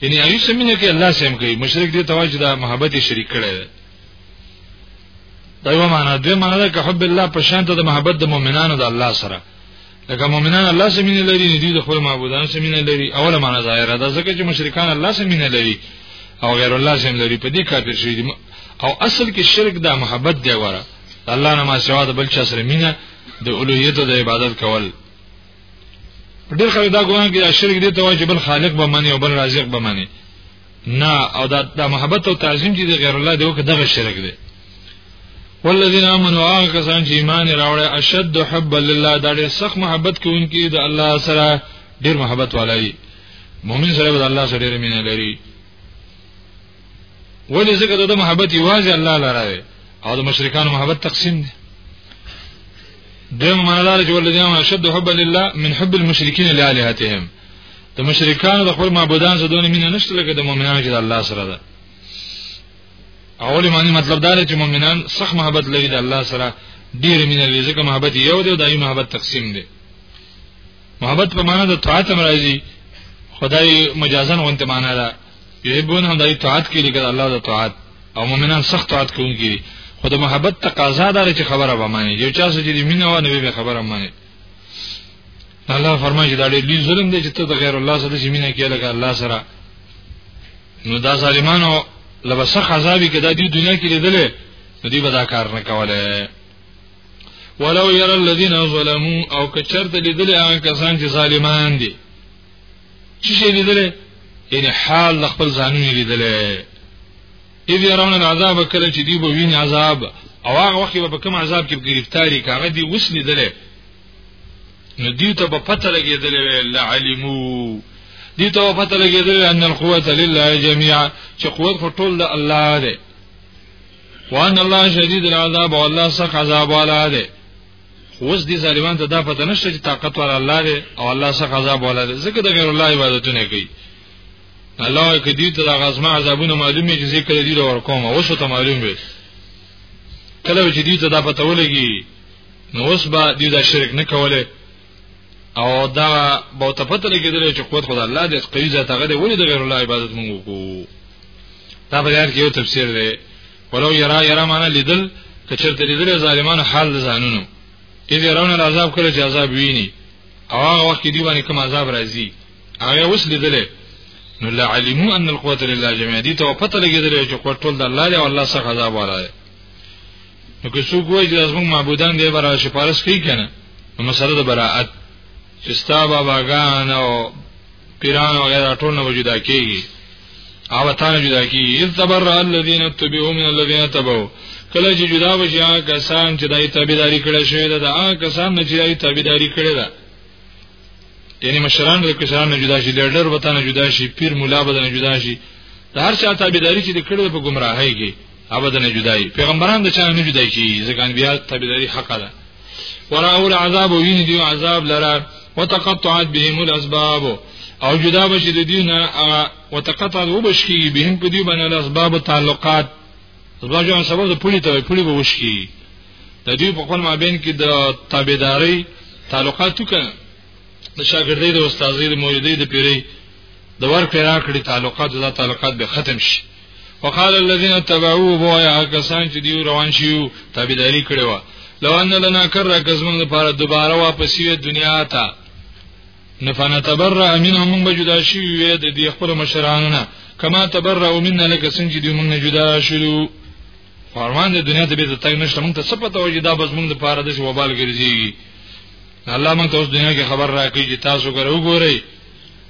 یعنی ایو سمینه کې الله سم کوي مشرک دې تواج د محبت شریک کړي دا یو معنا دی معنا ده که حب الله په شان ته د محبت د مؤمنانو د الله سره لکه مؤمنان الله سره مینه لري نه دي د خپل معبودانو سره مینه لري اوله معنا ظاهره ده ځکه چې مشرکان الله سره مینه لري او غیر الله سره لري په دې کافر شي او اصل کې شرک دا محبت دی وره الله نه ما سوا د بل چا سره مینه د اولوهیت او د عبادت کول ډېر خلک دا ګومان کوي چې شرک دې ته واجب الخالق به مني او بل رازق به مني نه او دا, دا محبت او تعظیم چې د غیر الله دی او که دغه شرک دی والذین آمنوا هغه کسان چې ایمان راوړل اشد حب لله دا ډېر سخت محبت کوونکي د الله سره ډېر محبت والای مؤمن سره د الله سره ډېر مینه لري ولی ځکه د محبت یوازې الله لاره او د مشرکان محبت تقسیم دی دیم معنی دار چې ولدیان اشد حب لله من حب المشرکین لالهتهم د مشرکانو د خپل معبودان سره دونه مینه نشته لکه د مؤمنانو چې د الله سره ده اول معنی مطلب دا دی چې مؤمنان سخت محبت لري د الله سره ډیر مینه لري ځکه محبت یو دی او دایي محبت تقسیم دی محبت په معنا د طاعت مرাজি خدای مجازن غونته معنا ده یبون هم دایي طاعت کې لګل الله د طاعت او مؤمنان سخت طاعت کوونکي دي خو د محبت تقاضا ده چې خبره به معنی یو چا چې مینه و نه به خبره معنی الله فرمایي دا ډېر لوی ظلم دی چې ته د غیر الله سره چې مینه کې لکه الله سره نو دا ظالمانو لبسخ عذابي کې د دې دنیا کې لیدلې نو دې به دا کار نه کوله ولو ير الذين ظلموا او کچرت لیدلې هغه کسان چې ظالمان دي چې شي لیدلې یعنی حال خپل ځانونه لیدلې اذ يرون العذاب کله چې دی به ویني عذاب او هغه وخت به کوم عذاب کې گرفتاری کاغه دی وسلیدلې نو دیو ته په پته لګېدلې وې لعلمو دي ته پته لګېدل ان القوت لله جميعا چې قوت خو ټول د الله دی وان الله شدید العذاب او الله سخت عذاب والا دی اوس دي ظالمان ته دا پته نشته چې طاقت ور الله دی او الله سخت عذاب والا دی ځکه د غیر الله عبادتونه کوي الله کدی ته د غزما عذابونه معلومه چې ذکر دي ور کوم اوس ته معلوم وي کله چې دي ته دا پته ولګي نو اوس به دوی دا شرک نه کوله او دا به ته پته لګیدل چې قوت خدای الله دې قوی ذات هغه دې ولې د غیر الله عبادت مونږ وکړو دا په یاد کې یو تفسیر دی ولو یرا یرا معنا لیدل کچرته لیدل ظالمانو حال ځانونو اذ يرون العذاب کله چې عذاب ویني او هغه وخت دی باندې کوم عذاب راځي هغه اوس لیدل نو لا علمو ان القوت لله جميعا دي ته پته لګیدل چې قوت ټول د الله دی او الله څخه عذاب وراله نو که څوک وایي چې زموږ معبودان دی برا شپارس کوي کنه نو مسله د براءت چې ستا باباګان او پیران او غیره ټول نه وجودا کیږي او تانه جدا کیږي اذ تبرأ الذين اتبعوا من الذين اتبعوا کله چې جدا بشي هغه کسان چې دای تابعداري کړی شوی دا هغه کسان چې دای تابعداري کړی دا یعنی مشران د کشران نه جدا شي لیډر وطن جدا شي پیر مولا بدن جدا شي د هر چا تابعداري چې د کړو په گمراهۍ کې ابدا نه جدای پیغمبران د چا نه جدای کی ځکه انبیا تابعداري حق ده وراو العذاب وین دی عذاب لره وتقطعت بهم الاسباب او جدا بشي د دینه وتقطع وبشي بهم په دې باندې الاسباب تعلقات زما جوان سبب د پولی ته پولی به وشي د دې په خپل مابین کې د تابعداري تعلقات وکړه د شاګردۍ د استادۍ د مریدۍ د پیری د ور پیرا کړی تعلقات دا تعلقات به ختم شي وقال الذين تبعوا بويا کسان چې دی روان شيو تابعداري کړې و لو ان لنا کرا کزمن لپاره دوباره واپس یې دنیا ته نفنا تبرأ منهم من بجدا شي وې د دې خپل مشرانو نه کما تبرأ منا لك سنج دې مونږ جدا شلو فرمان د دنیا ته به تک نشته مونږ ته څه پته وځي دا بس مونږ د پاره د وبال ګرځي الله مونږ ته اوس دنیا کې خبر راکړي چې تاسو ګره وګورئ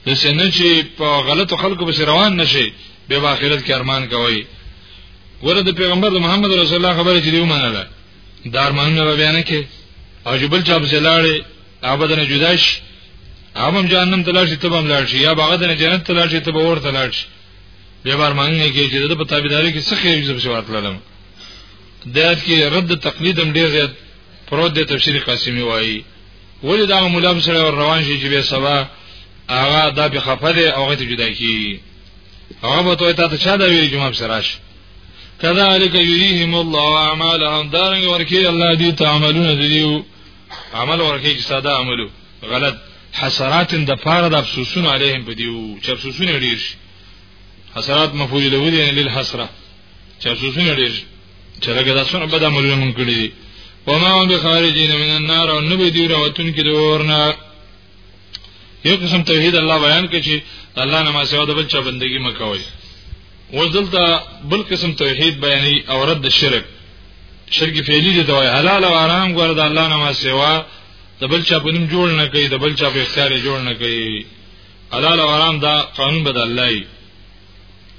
د سنه چې په غلطو خلکو به روان نشي به اخرت کې ارمان کوي ګوره د پیغمبر د محمد رسول الله خبره چې دی ومنله دا ارمانونه به بیان کې او جبل چا په لاړې ابدنه جدا شي هم جهنم ته لاړ شي تبم لاړ شي یا باغ د جنت ته لاړ شي تبه ورته لاړ شي به بار مانګنه کې چې د په تابعداري کې څه خیر یې زبر شوات لالم دایت کې رد تقلید هم ډیر زیات پرود د تفسیر قاسمی وایي ولې دا مولا سره روان شي چې به سبا هغه دا به خفه دي او هغه ته جدا کی هغه به ته ته چا دا ویل چې ما سره راشه كذلك يريهم الله اعمالهم دارنګ ورکی الله دې تعملونه دیو عمل ورکی چې ساده عملو غلط حسرات د پاره د افسوسون علیهم په دیو چې افسوسون ډیر شي حسرات مفعول له ودی ان للحسره چې افسوسون ډیر شي چې لکه دا څونه بد عملونه مونږ کړی دي وما هم بخارجین من النار او نبی دی راوتون کې د ورنه یو قسم توحید الله بیان کوي چې الله نه ما سوا د بل چا بندگی مکوئ وزلتا بل قسم توحید بیانې او رد شرک شرک فعلی دي دوی حلال او حرام ګور د الله نه ما سوا د بل چا په نوم جوړ نه کوي د بل چا په اختیار جوړ نه کوي حلال او حرام دا قانون بد الله ای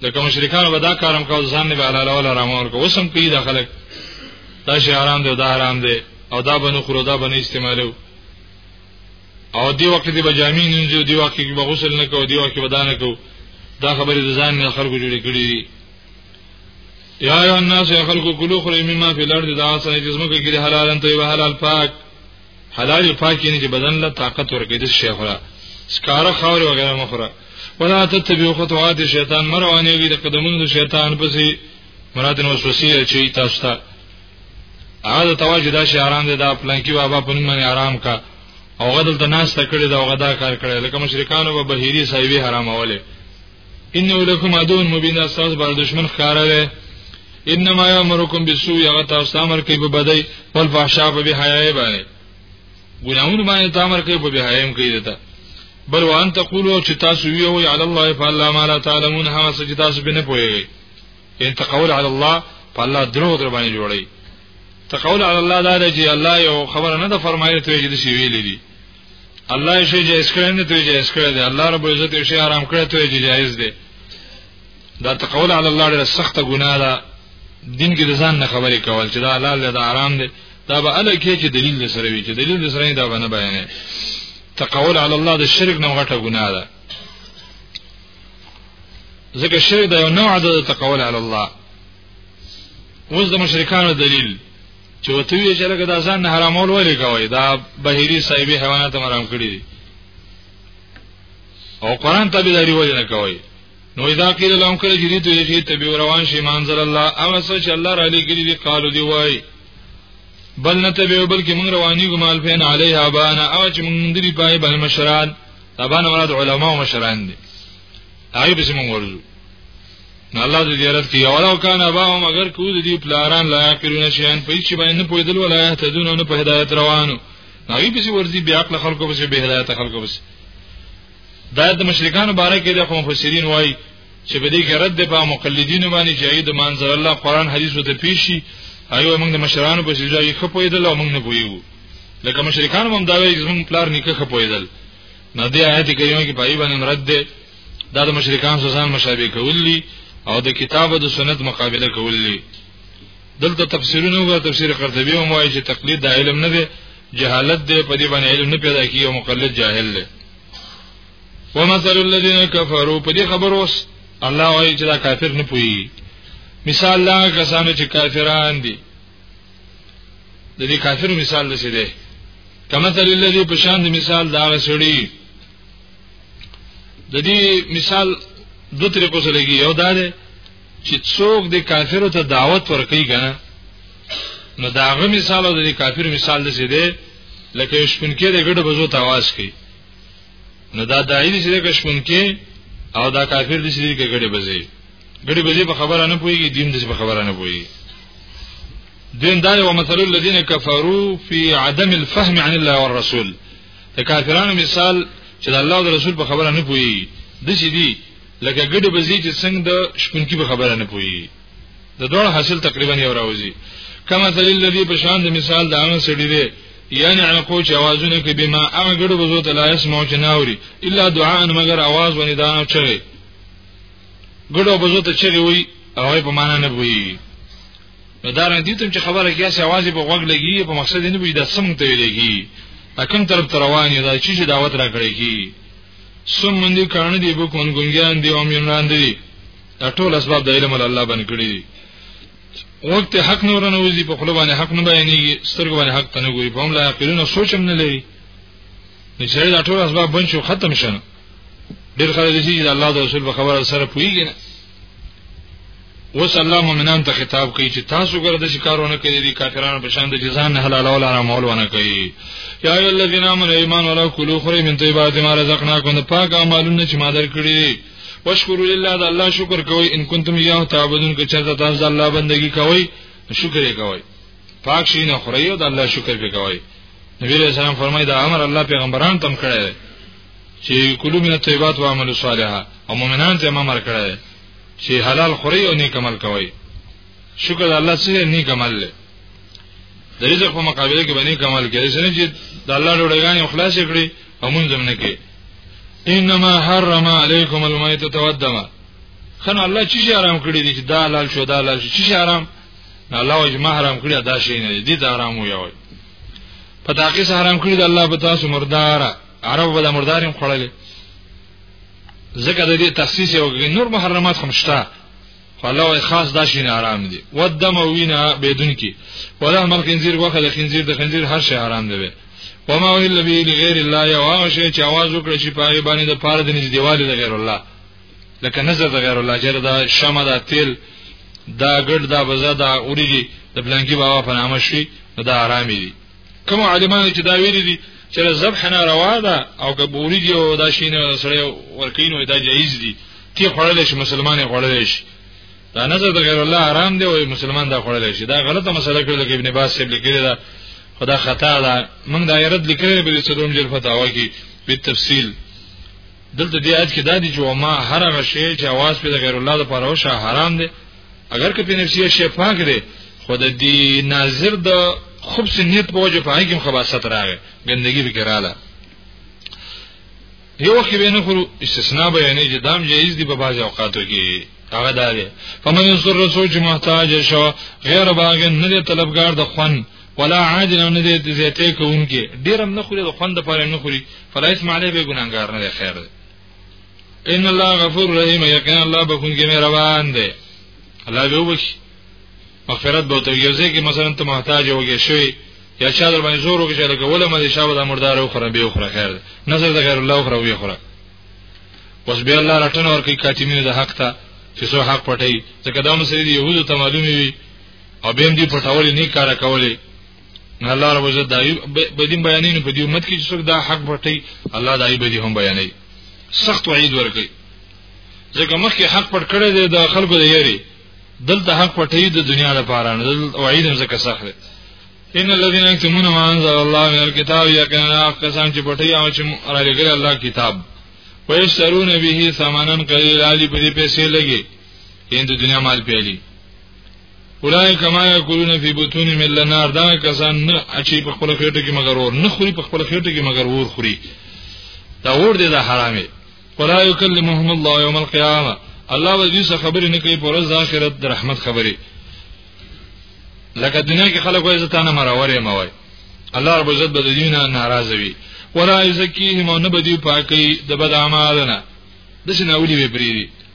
لکه مشرکان به دا کارم کول ځان نه به حلال او حرام ورکو وسم کوي دا خلک دا شی حرام دی دا حرام دی او دا بنو خورو دا بنو استعمالو او دی وخت دی بجامې ننځو دی وخت کې بغسل نه کو دی وخت کې بدانه کو دا خبرې د ځان نه خلکو جوړې کړې یا یا الناس یا خلکو کلو خوري مما فی الارض دا سره چې زموږ کې حلال انت او حلال پاک حلال پاک یې چې بدن له طاقت ورکې د شیخ را سکاره خاور وغیرہ مخره ولا تتبعوا خطوات الشیطان مروانه وی د قدمونو د شیطان پسې مراد نو وسوسه چې تاسو ته هغه د تواجه دا شي آرام دی دا پلانکی بابا په نوم باندې آرام کا او غدل ته ناس تکړه دا غدا کار کړي لکه مشرکانو به بهيري صاحبي حرام اوله انه لکم ادون مبین اساس بر دشمن خاره ده انما یامرکم بالسوء یغه تاسو امر کوي په بدی ول فحشاء په بهایې باندې ګناونه باندې امر کوي په بهایې کوي دته بل وان تقولوا چې تاسو ویو علی الله فالله ما لا تعلمون هغه چې تاسو به نه پوهیږئ ان تقول علی الله په الله دروغ در باندې جوړي تقول علی الله دا دی چې الله یو خبره نه ده فرمایلی ته چې د شی ویلې دي الله یې شی جایز کړی نه ته جایز کړی دی الله رب عزت یې شی حرام کړی ته چې جایز دی دا تقول علی الله ډیره سخته ګناه ده دین کې د ځان نه خبرې کول چې دا حلال دی دا حرام دی دا به اله کې چې دلیل سره وي چې دلیل سره دا باندې بیانې تقول علی الله د شرک نه غټه ګناه ده ذکر شرک دا یو نوع د تقول علی الله اوس د مشرکانو دلیل چې وته وی چې لکه دا ځان نه حرامول ولې کوي دا بهيري صاحبي حیوانات حرام کړی دي او قران ته به داری ولې نه کوي نو اذا قيل لهم كل جديد يجي تبي روان شي منزل الله هغه څه چې الله را لګري دي قالو دی وای بل نه تبي بلکې موږ رواني ګمال فين عليها بانا او چې موږ دې پای بل مشران طبعا مراد علما او مشران دي هغه به موږ ورزو نو الله دې زیارت کې اولا کان ابا او مگر کو دې پلاران لا کړونه شي ان په هیڅ باندې نه پویدل ولا ته دونه نه په هدایت روانو هغه به ورزي بیا عقل خلکو به به هدایت خلکو به دا د مشرکانو باره کې د خو مفسرین وایي چې به دې کې رد په مقلدین باندې چې د منزل الله قران حدیث ته پیشي ایو موږ د مشرانو په شجاعي خپویدل او موږ نه پویو لکه مشرکان هم دا وایي چې موږ پلار نیکه خپویدل نو دې آیت کریمه کې پای باندې رد ده دا د مشرکان سره ځان مشابه کولی او د کتاب او د سنت مقابله کولی دلته تفسیرونه او تفسیر قرطبی هم وایي چې تقلید د علم نه ده جهالت ده په دې باندې علم نه پیدا کیږي او مقلد جاهل ده ومثل الذين كفروا په دې خبر اوس الله وايي چې دا کافر نه پوي مثال لا کسانو چې کافران دي د دې کافر مثال لسی دی کما تر الذي پشان د مثال دا غسړي د دې مثال دو طریقو سره لګي یو دا دی چې څوک د کافرو ته دعوت ورکوي کنه نو داغه مثال او د کافر مثال لسی دی لکه شپونکې د ګډه بزو ته आवाज کوي نو دا دایي چې د شپونکې او دا کافر دي چې د ګډه بزي ګړي به په خبره نه پويږي دین دې په خبره نه پويږي دین دا یو مثال الذين كفروا في عدم الفهم عن الله والرسول د کافرانو مثال چې د الله او د رسول په خبره نه پويږي د چې دي لکه ګډه بزی چې څنګه د شپونکی په خبره نه پويږي د دوه حاصل تقریبا یو راوځي کما ذل الذي بشان د مثال د هغه سړي دی یعنی هغه کو چې आवाजونه کې بما هغه ګډه بزو ته لا اسمو چې ناوري الا دعاء مگر आवाज ونی دا چوي ګډو بزو ته چغي وي هغه په معنا نه وي نو دا رنګ دي ته چې خبره کیه چې आवाज په غوږ لګي په مقصد نه وي دا سم ته لګي اکم طرف ته روان یو دا چې دعوت راکړي کی سم من دي کانه دی په کون ګنګیان دی او میمنان دی دا ټول اسباب د علم الله باندې کړی دي وخت حق نور نه وځي په خپل باندې حق نه بیانېږي سترګ باندې حق ته نه ګوري په هم لا عقلونه سوچ هم نه لري نو چې دا ټول اسباب بن شو ختم شنه ډېر خلک دي چې الله د رسول په خبره سره پويږي نه وس الله مؤمنان ته خطاب کوي چې تاسو ګرځي چې کارونه کوي دي کافرانو په شان د جزاء نه حلال او حرام اول ونه کوي یا ای الذین آمنوا ایمان ولا کلوا خری من طیبات ما رزقناکم پاک اعمالونه چې ما درکړي واشکروا لله د الله شکر کوي ان کنتم یاه تعبدون که چرته تاسو الله بندگی کوي شکر یې کوي پاک شي نه خوري او د الله شکر به کوي نبی علیہ السلام فرمایي دا امر الله پیغمبران تم کړی دی چې کلو من الطيبات و عمل صالحا او مؤمنان ته امر کړی دی چې حلال خوري او نیک عمل کوي شکر الله سره نیک عمل لري د رزق په مقابله کې باندې کمال کوي څنګه چې د الله ډوډۍ او خلاص کړي همون زمنه کې انما حرم علیکم المیتۃ والدم خنه الله چې حرام کړی دي چې دا حلال شو دا حلال شي چې حرام نو الله وجه ما حرام کړی دا شی نه دي دا حرام وي وي په تاکي سره حرام کړی د الله په تاسو مردار عرب به د مردارین خړلې زکه د دې تخصیص یو نور محرمات هم شته خو الله وجه خاص دا شی نه حرام دي ودم وینا بدون کی ولا مل خنزیر وخه د خنزیر د خنزیر هر شی حرام دی وما ویل به لغیر الله یو هغه شی چې आवाज وکړي چې پای باندې د پاره د نږدېوالي د غیر الله لکه نظر د غیر الله جره دا شمه دا تیل دا ګډ دا بزا دا اوریږي د بلانکی بابا په نامه شي دا آرام دي کوم عالمانو چې دا ویلي دي چې ذبح نه روا ده او که بوري دی او دا شینه سره ورکینو دا جایز دي تی خړل شي مسلمان خړل شي دا نظر د غیر الله آرام دی او مسلمان دا خړل شي دا غلطه مسله کړل کې ابن باز سیب لیکلی دا خدا خطا ده موږ دا یې رد لیکلی په دې څلورم جلد فتاوا کې په تفصیل دلته دی آیت کې دا دی چې وما هر هغه شی چې आवाज په غیر الله لپاره وشه حرام دی اگر که په نفسیه شی پاک دی خو د دې ناظر د خوب سنیت په وجه په هغه کې خباست راغی ګندګي وکړاله یو وخت به نه خورو استثناء بیانې چې دام جایز دی په بعض اوقاتو کې هغه دا دی فمن یسر رسول چې محتاج شو غیر باغ نه دی طلبګار د خوان ولا عادل نه دې زیته کوونکې ډیرم نه خوري د خوند لپاره نه خوري فلا اسم علی به ګناګار نه خیر دی ان الله غفور رحیم یقینا الله بخونکی مهربان دی الله به وبخشي مغفرت به ته یو ځکه مثلا ته محتاج وګې شوی یا چا در باندې زور وکړي چې لکه ولا مې شابه د مردار او خره به او خره خیر نظر د غیر الله خره وی خره اوس به الله رټنه ورکی کاتمینه د حق ته چې سو حق پټي ځکه دا مسلې دی يهودو ته معلومي وي او به دې پټولې نه کار کولې الله رب عزت دای به دې بیانې نه په دې امت کې چې څوک دا حق پټي الله دای به دې هم بیانې سخت وعید ورکړي ځکه مخکې حق پټ کړی دی د خلکو د یری دلته حق پټي د دنیا لپاره نه دلته وعید هم ځکه سخت دی ان الذين يكتمون ما انزل الله من الكتاب يقينا قسم چې پټي او چې را لګل الله کتاب ويشترون به ثمنا قليلا لپاره پیسې لګي هند دنیا مال پیلي اولای کما یقولون فی بطون من النار دا کسان نه اچي په خپل خېټه کې مگر اور نه خوري په خپل خېټه کې مگر اور خوري دا اور دې دا حرامه ولا یکلمهم الله یوم القیامه الله وجي څه خبرې نه کوي پر ورځ آخرت د رحمت خبرې لکه دنیا کې خلک وایي زتانه مرورې ما وایي الله رب عزت به دینه ناراضه وي ولا یزکیهم نو بدی پاکي د بد اعمالنا د شناولی وی پریری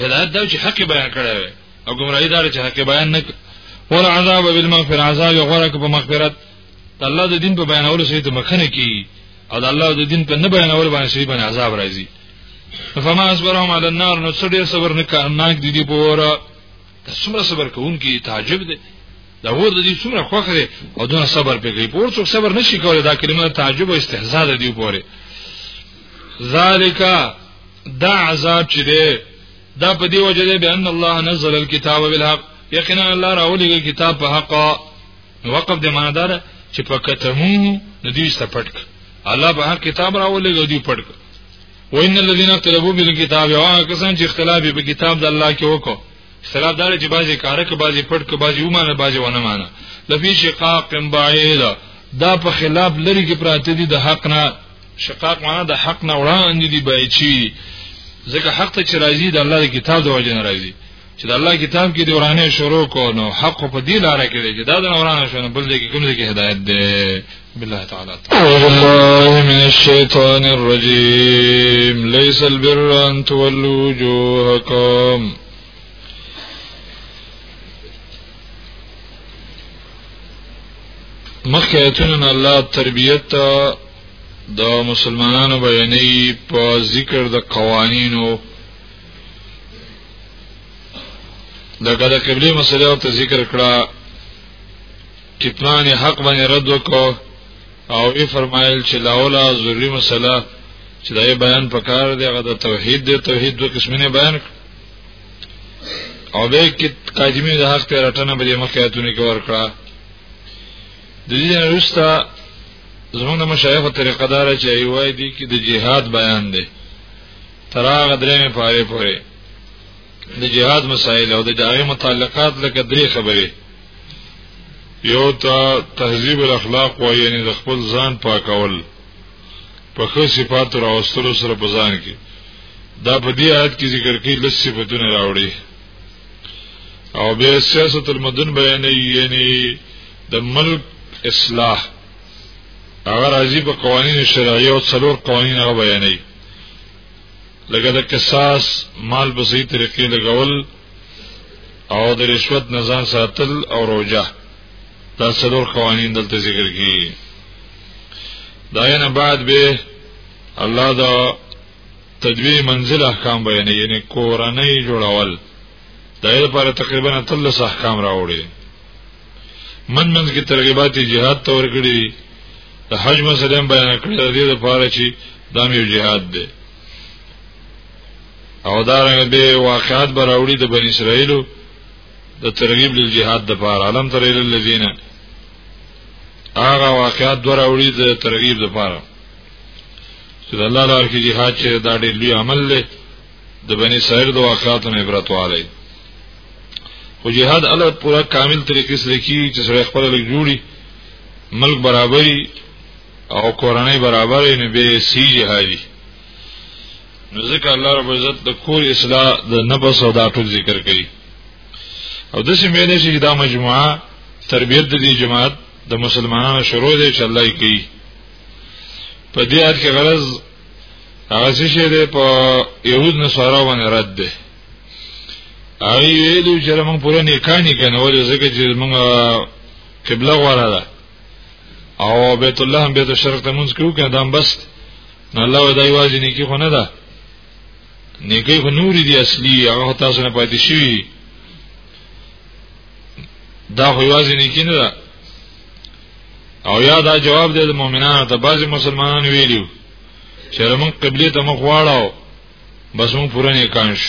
هدایت دا چې حق بیان کړی وي او گمراهی دا چې حق بیان نه ور عذاب بالمغفر عذاب غره په مغفرت الله د دین په بیانولو سره ته مخنه کی او د الله د دین په نه بیانولو باندې شی باندې عذاب راځي فما اصبرهم على النار نو څه ډیر صبر نه کارناک دي دی په وره څومره صبر کوونکی تعجب دی دا ور د دې څومره خوخه دی او دونه صبر پکې پور څوک صبر نشي کولای دا کلمه تعجب او استهزاء دی پوره ذالک دا عذاب چې ده دا په دی وجه ده بان الله نزل الكتاب بالحق یقینا الله راولي کتاب په حق وقف د ماندار چې په کتمو ندی سپټک الله په حق کتاب راولي دی پټک وان الذين اختلفوا بالكتاب او کسان چې اختلاف په کتاب د الله کې وکړو اختلاف دار چې بعضی کار کې بعضی پټ کې بعضی ومانه بعضی ونه مانه لفي شقاق بعید دا په خلاف لري کې پراته دي د حق نه شقاق معنا د حق نه وړاندې دی بای چی ځکه حق ته چې راځي د الله د کتاب د وجه نه راځي چې د الله کتاب کې د ورانه شروع کو نو حق په دې لار کې دی چې دا د ورانه شونه بل دې کې کوم دې کې هدایت ده بالله تعالی اعوذ بالله من الشیطان الرجیم ليس البر ان تولوا وجوهكم مخکې ایتونه الله تربیت د مسلمانانو بیانې په ذکر د قوانینو د کله قبله مسله او ذکر کړه کتمان حق باندې رد وکاو او ای فرمایل چې لاولا ضروری مسله چې دا بیان پکار دی هغه د توحید د توحید دوه قسمونه بیان کړ او به کې قادمی د حق ته رټنه به مخیاتونه کې ورکړه د دې نه وروسته زمونږ د مشایخو طریقه دار چې ایوای دي کې د جهاد بیان دی تراغ درې مې پاره پوره د جهاد مسائل او د دغه متعلقات لکه درې خبرې یو ته تهذیب الاخلاق و یعنی د خپل ځان پاکول په خو صفات او استلو سره په ځان کې دا په دې آیت کې ذکر کې لږ صفاتونه راوړي او به سیاست المدن بیان یعنی د ملک اصلاح هغه راځي په قوانین شرعیه او څلور قوانین هغه بیانې لکه د قصاص مال په صحیح طریقې لګول او د رشوت نزان ساتل او روجه دا څلور قوانین دلته ذکر کیږي دا نه بعد به الله دا تدوی منزل احکام بیانې یعنی کورنۍ جوړول دا یې لپاره تقریبا 13 احکام راوړي من منځ کې ترغیبات جهاد تور کړی د حج مسله بیان کړی د دې لپاره چې دا یو جهاد دی او دا رنګ به واقعات براوړي د بنی اسرائیلو د ترغیب له جهاد د پاره علم تر الذین هغه واقعات دراوړي د ترغیب د پاره چې الله لار کې jihad چې دا ډېر لوی عمل دی د بنی اسرائیل د واقعاتو نه عبرت والی خو jihad الله پورا کامل طریقې سره کی چې سره خپل لګ جوړي ملک برابرۍ او کورنۍ برابرۍ نه به سی جهادي نو ځکه الله رب عزت د کور اصلاح د نفس او د ټول ذکر کوي او د سیمه نه شي دا مجموعه تربيت د دې جماعت د مسلمانانو شروع دی چې الله یې کوي په دې اړه کې غرض هغه څه شه ده په يهود نصارا باندې رد ده هغه ویلو چې موږ پوره نکاح نه کنه ولې ځکه چې موږ قبله غواره ده او بیت الله هم بیت شرق ته مونږ کیو کنه دام بس الله ودای واځي نه کی خو نه ده نیکی خو نور دی اصلي هغه تاسو نه پاتې شي دا خو یوازې نیکی نه ده او یا دا جواب دی د مؤمنانو ته بعضی مسلمانانو ویلو چې موږ قبله ته مخ واړاو بس موږ پوره نه کانش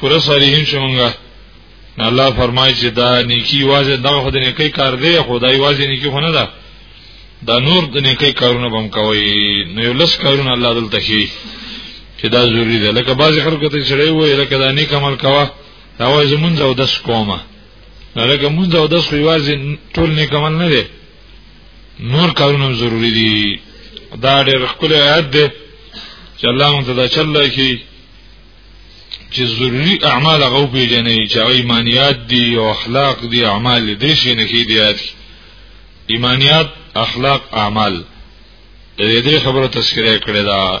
پوره صالحین شومږه الله فرمایي چې دا نیکی واځه دا خو د نیکی کار دی خدای واځه نیکی خو نه ده دا نور د نیکی کارونه بم کوي نو یو لس کارونه الله دلته شي چې دا ضروری ده لکه بعضی خلکو ته چړې وې لکه دا نیک عمل کوا دا وایي زمونږ او دس کومه لکه مونږ او د سویوازي ټول نه کمل نه دي نور کارونه ضروری دي دا ډېر خپل آیات دی چې الله مونږ ته دا چل کی چې ضروری اعمال غو پیژنې چې ایمانیات دي او اخلاق دي اعمال دي شي نه کې دي آیات ایمانیات اخلاق اعمال دې خبره تذکرہ کړې ده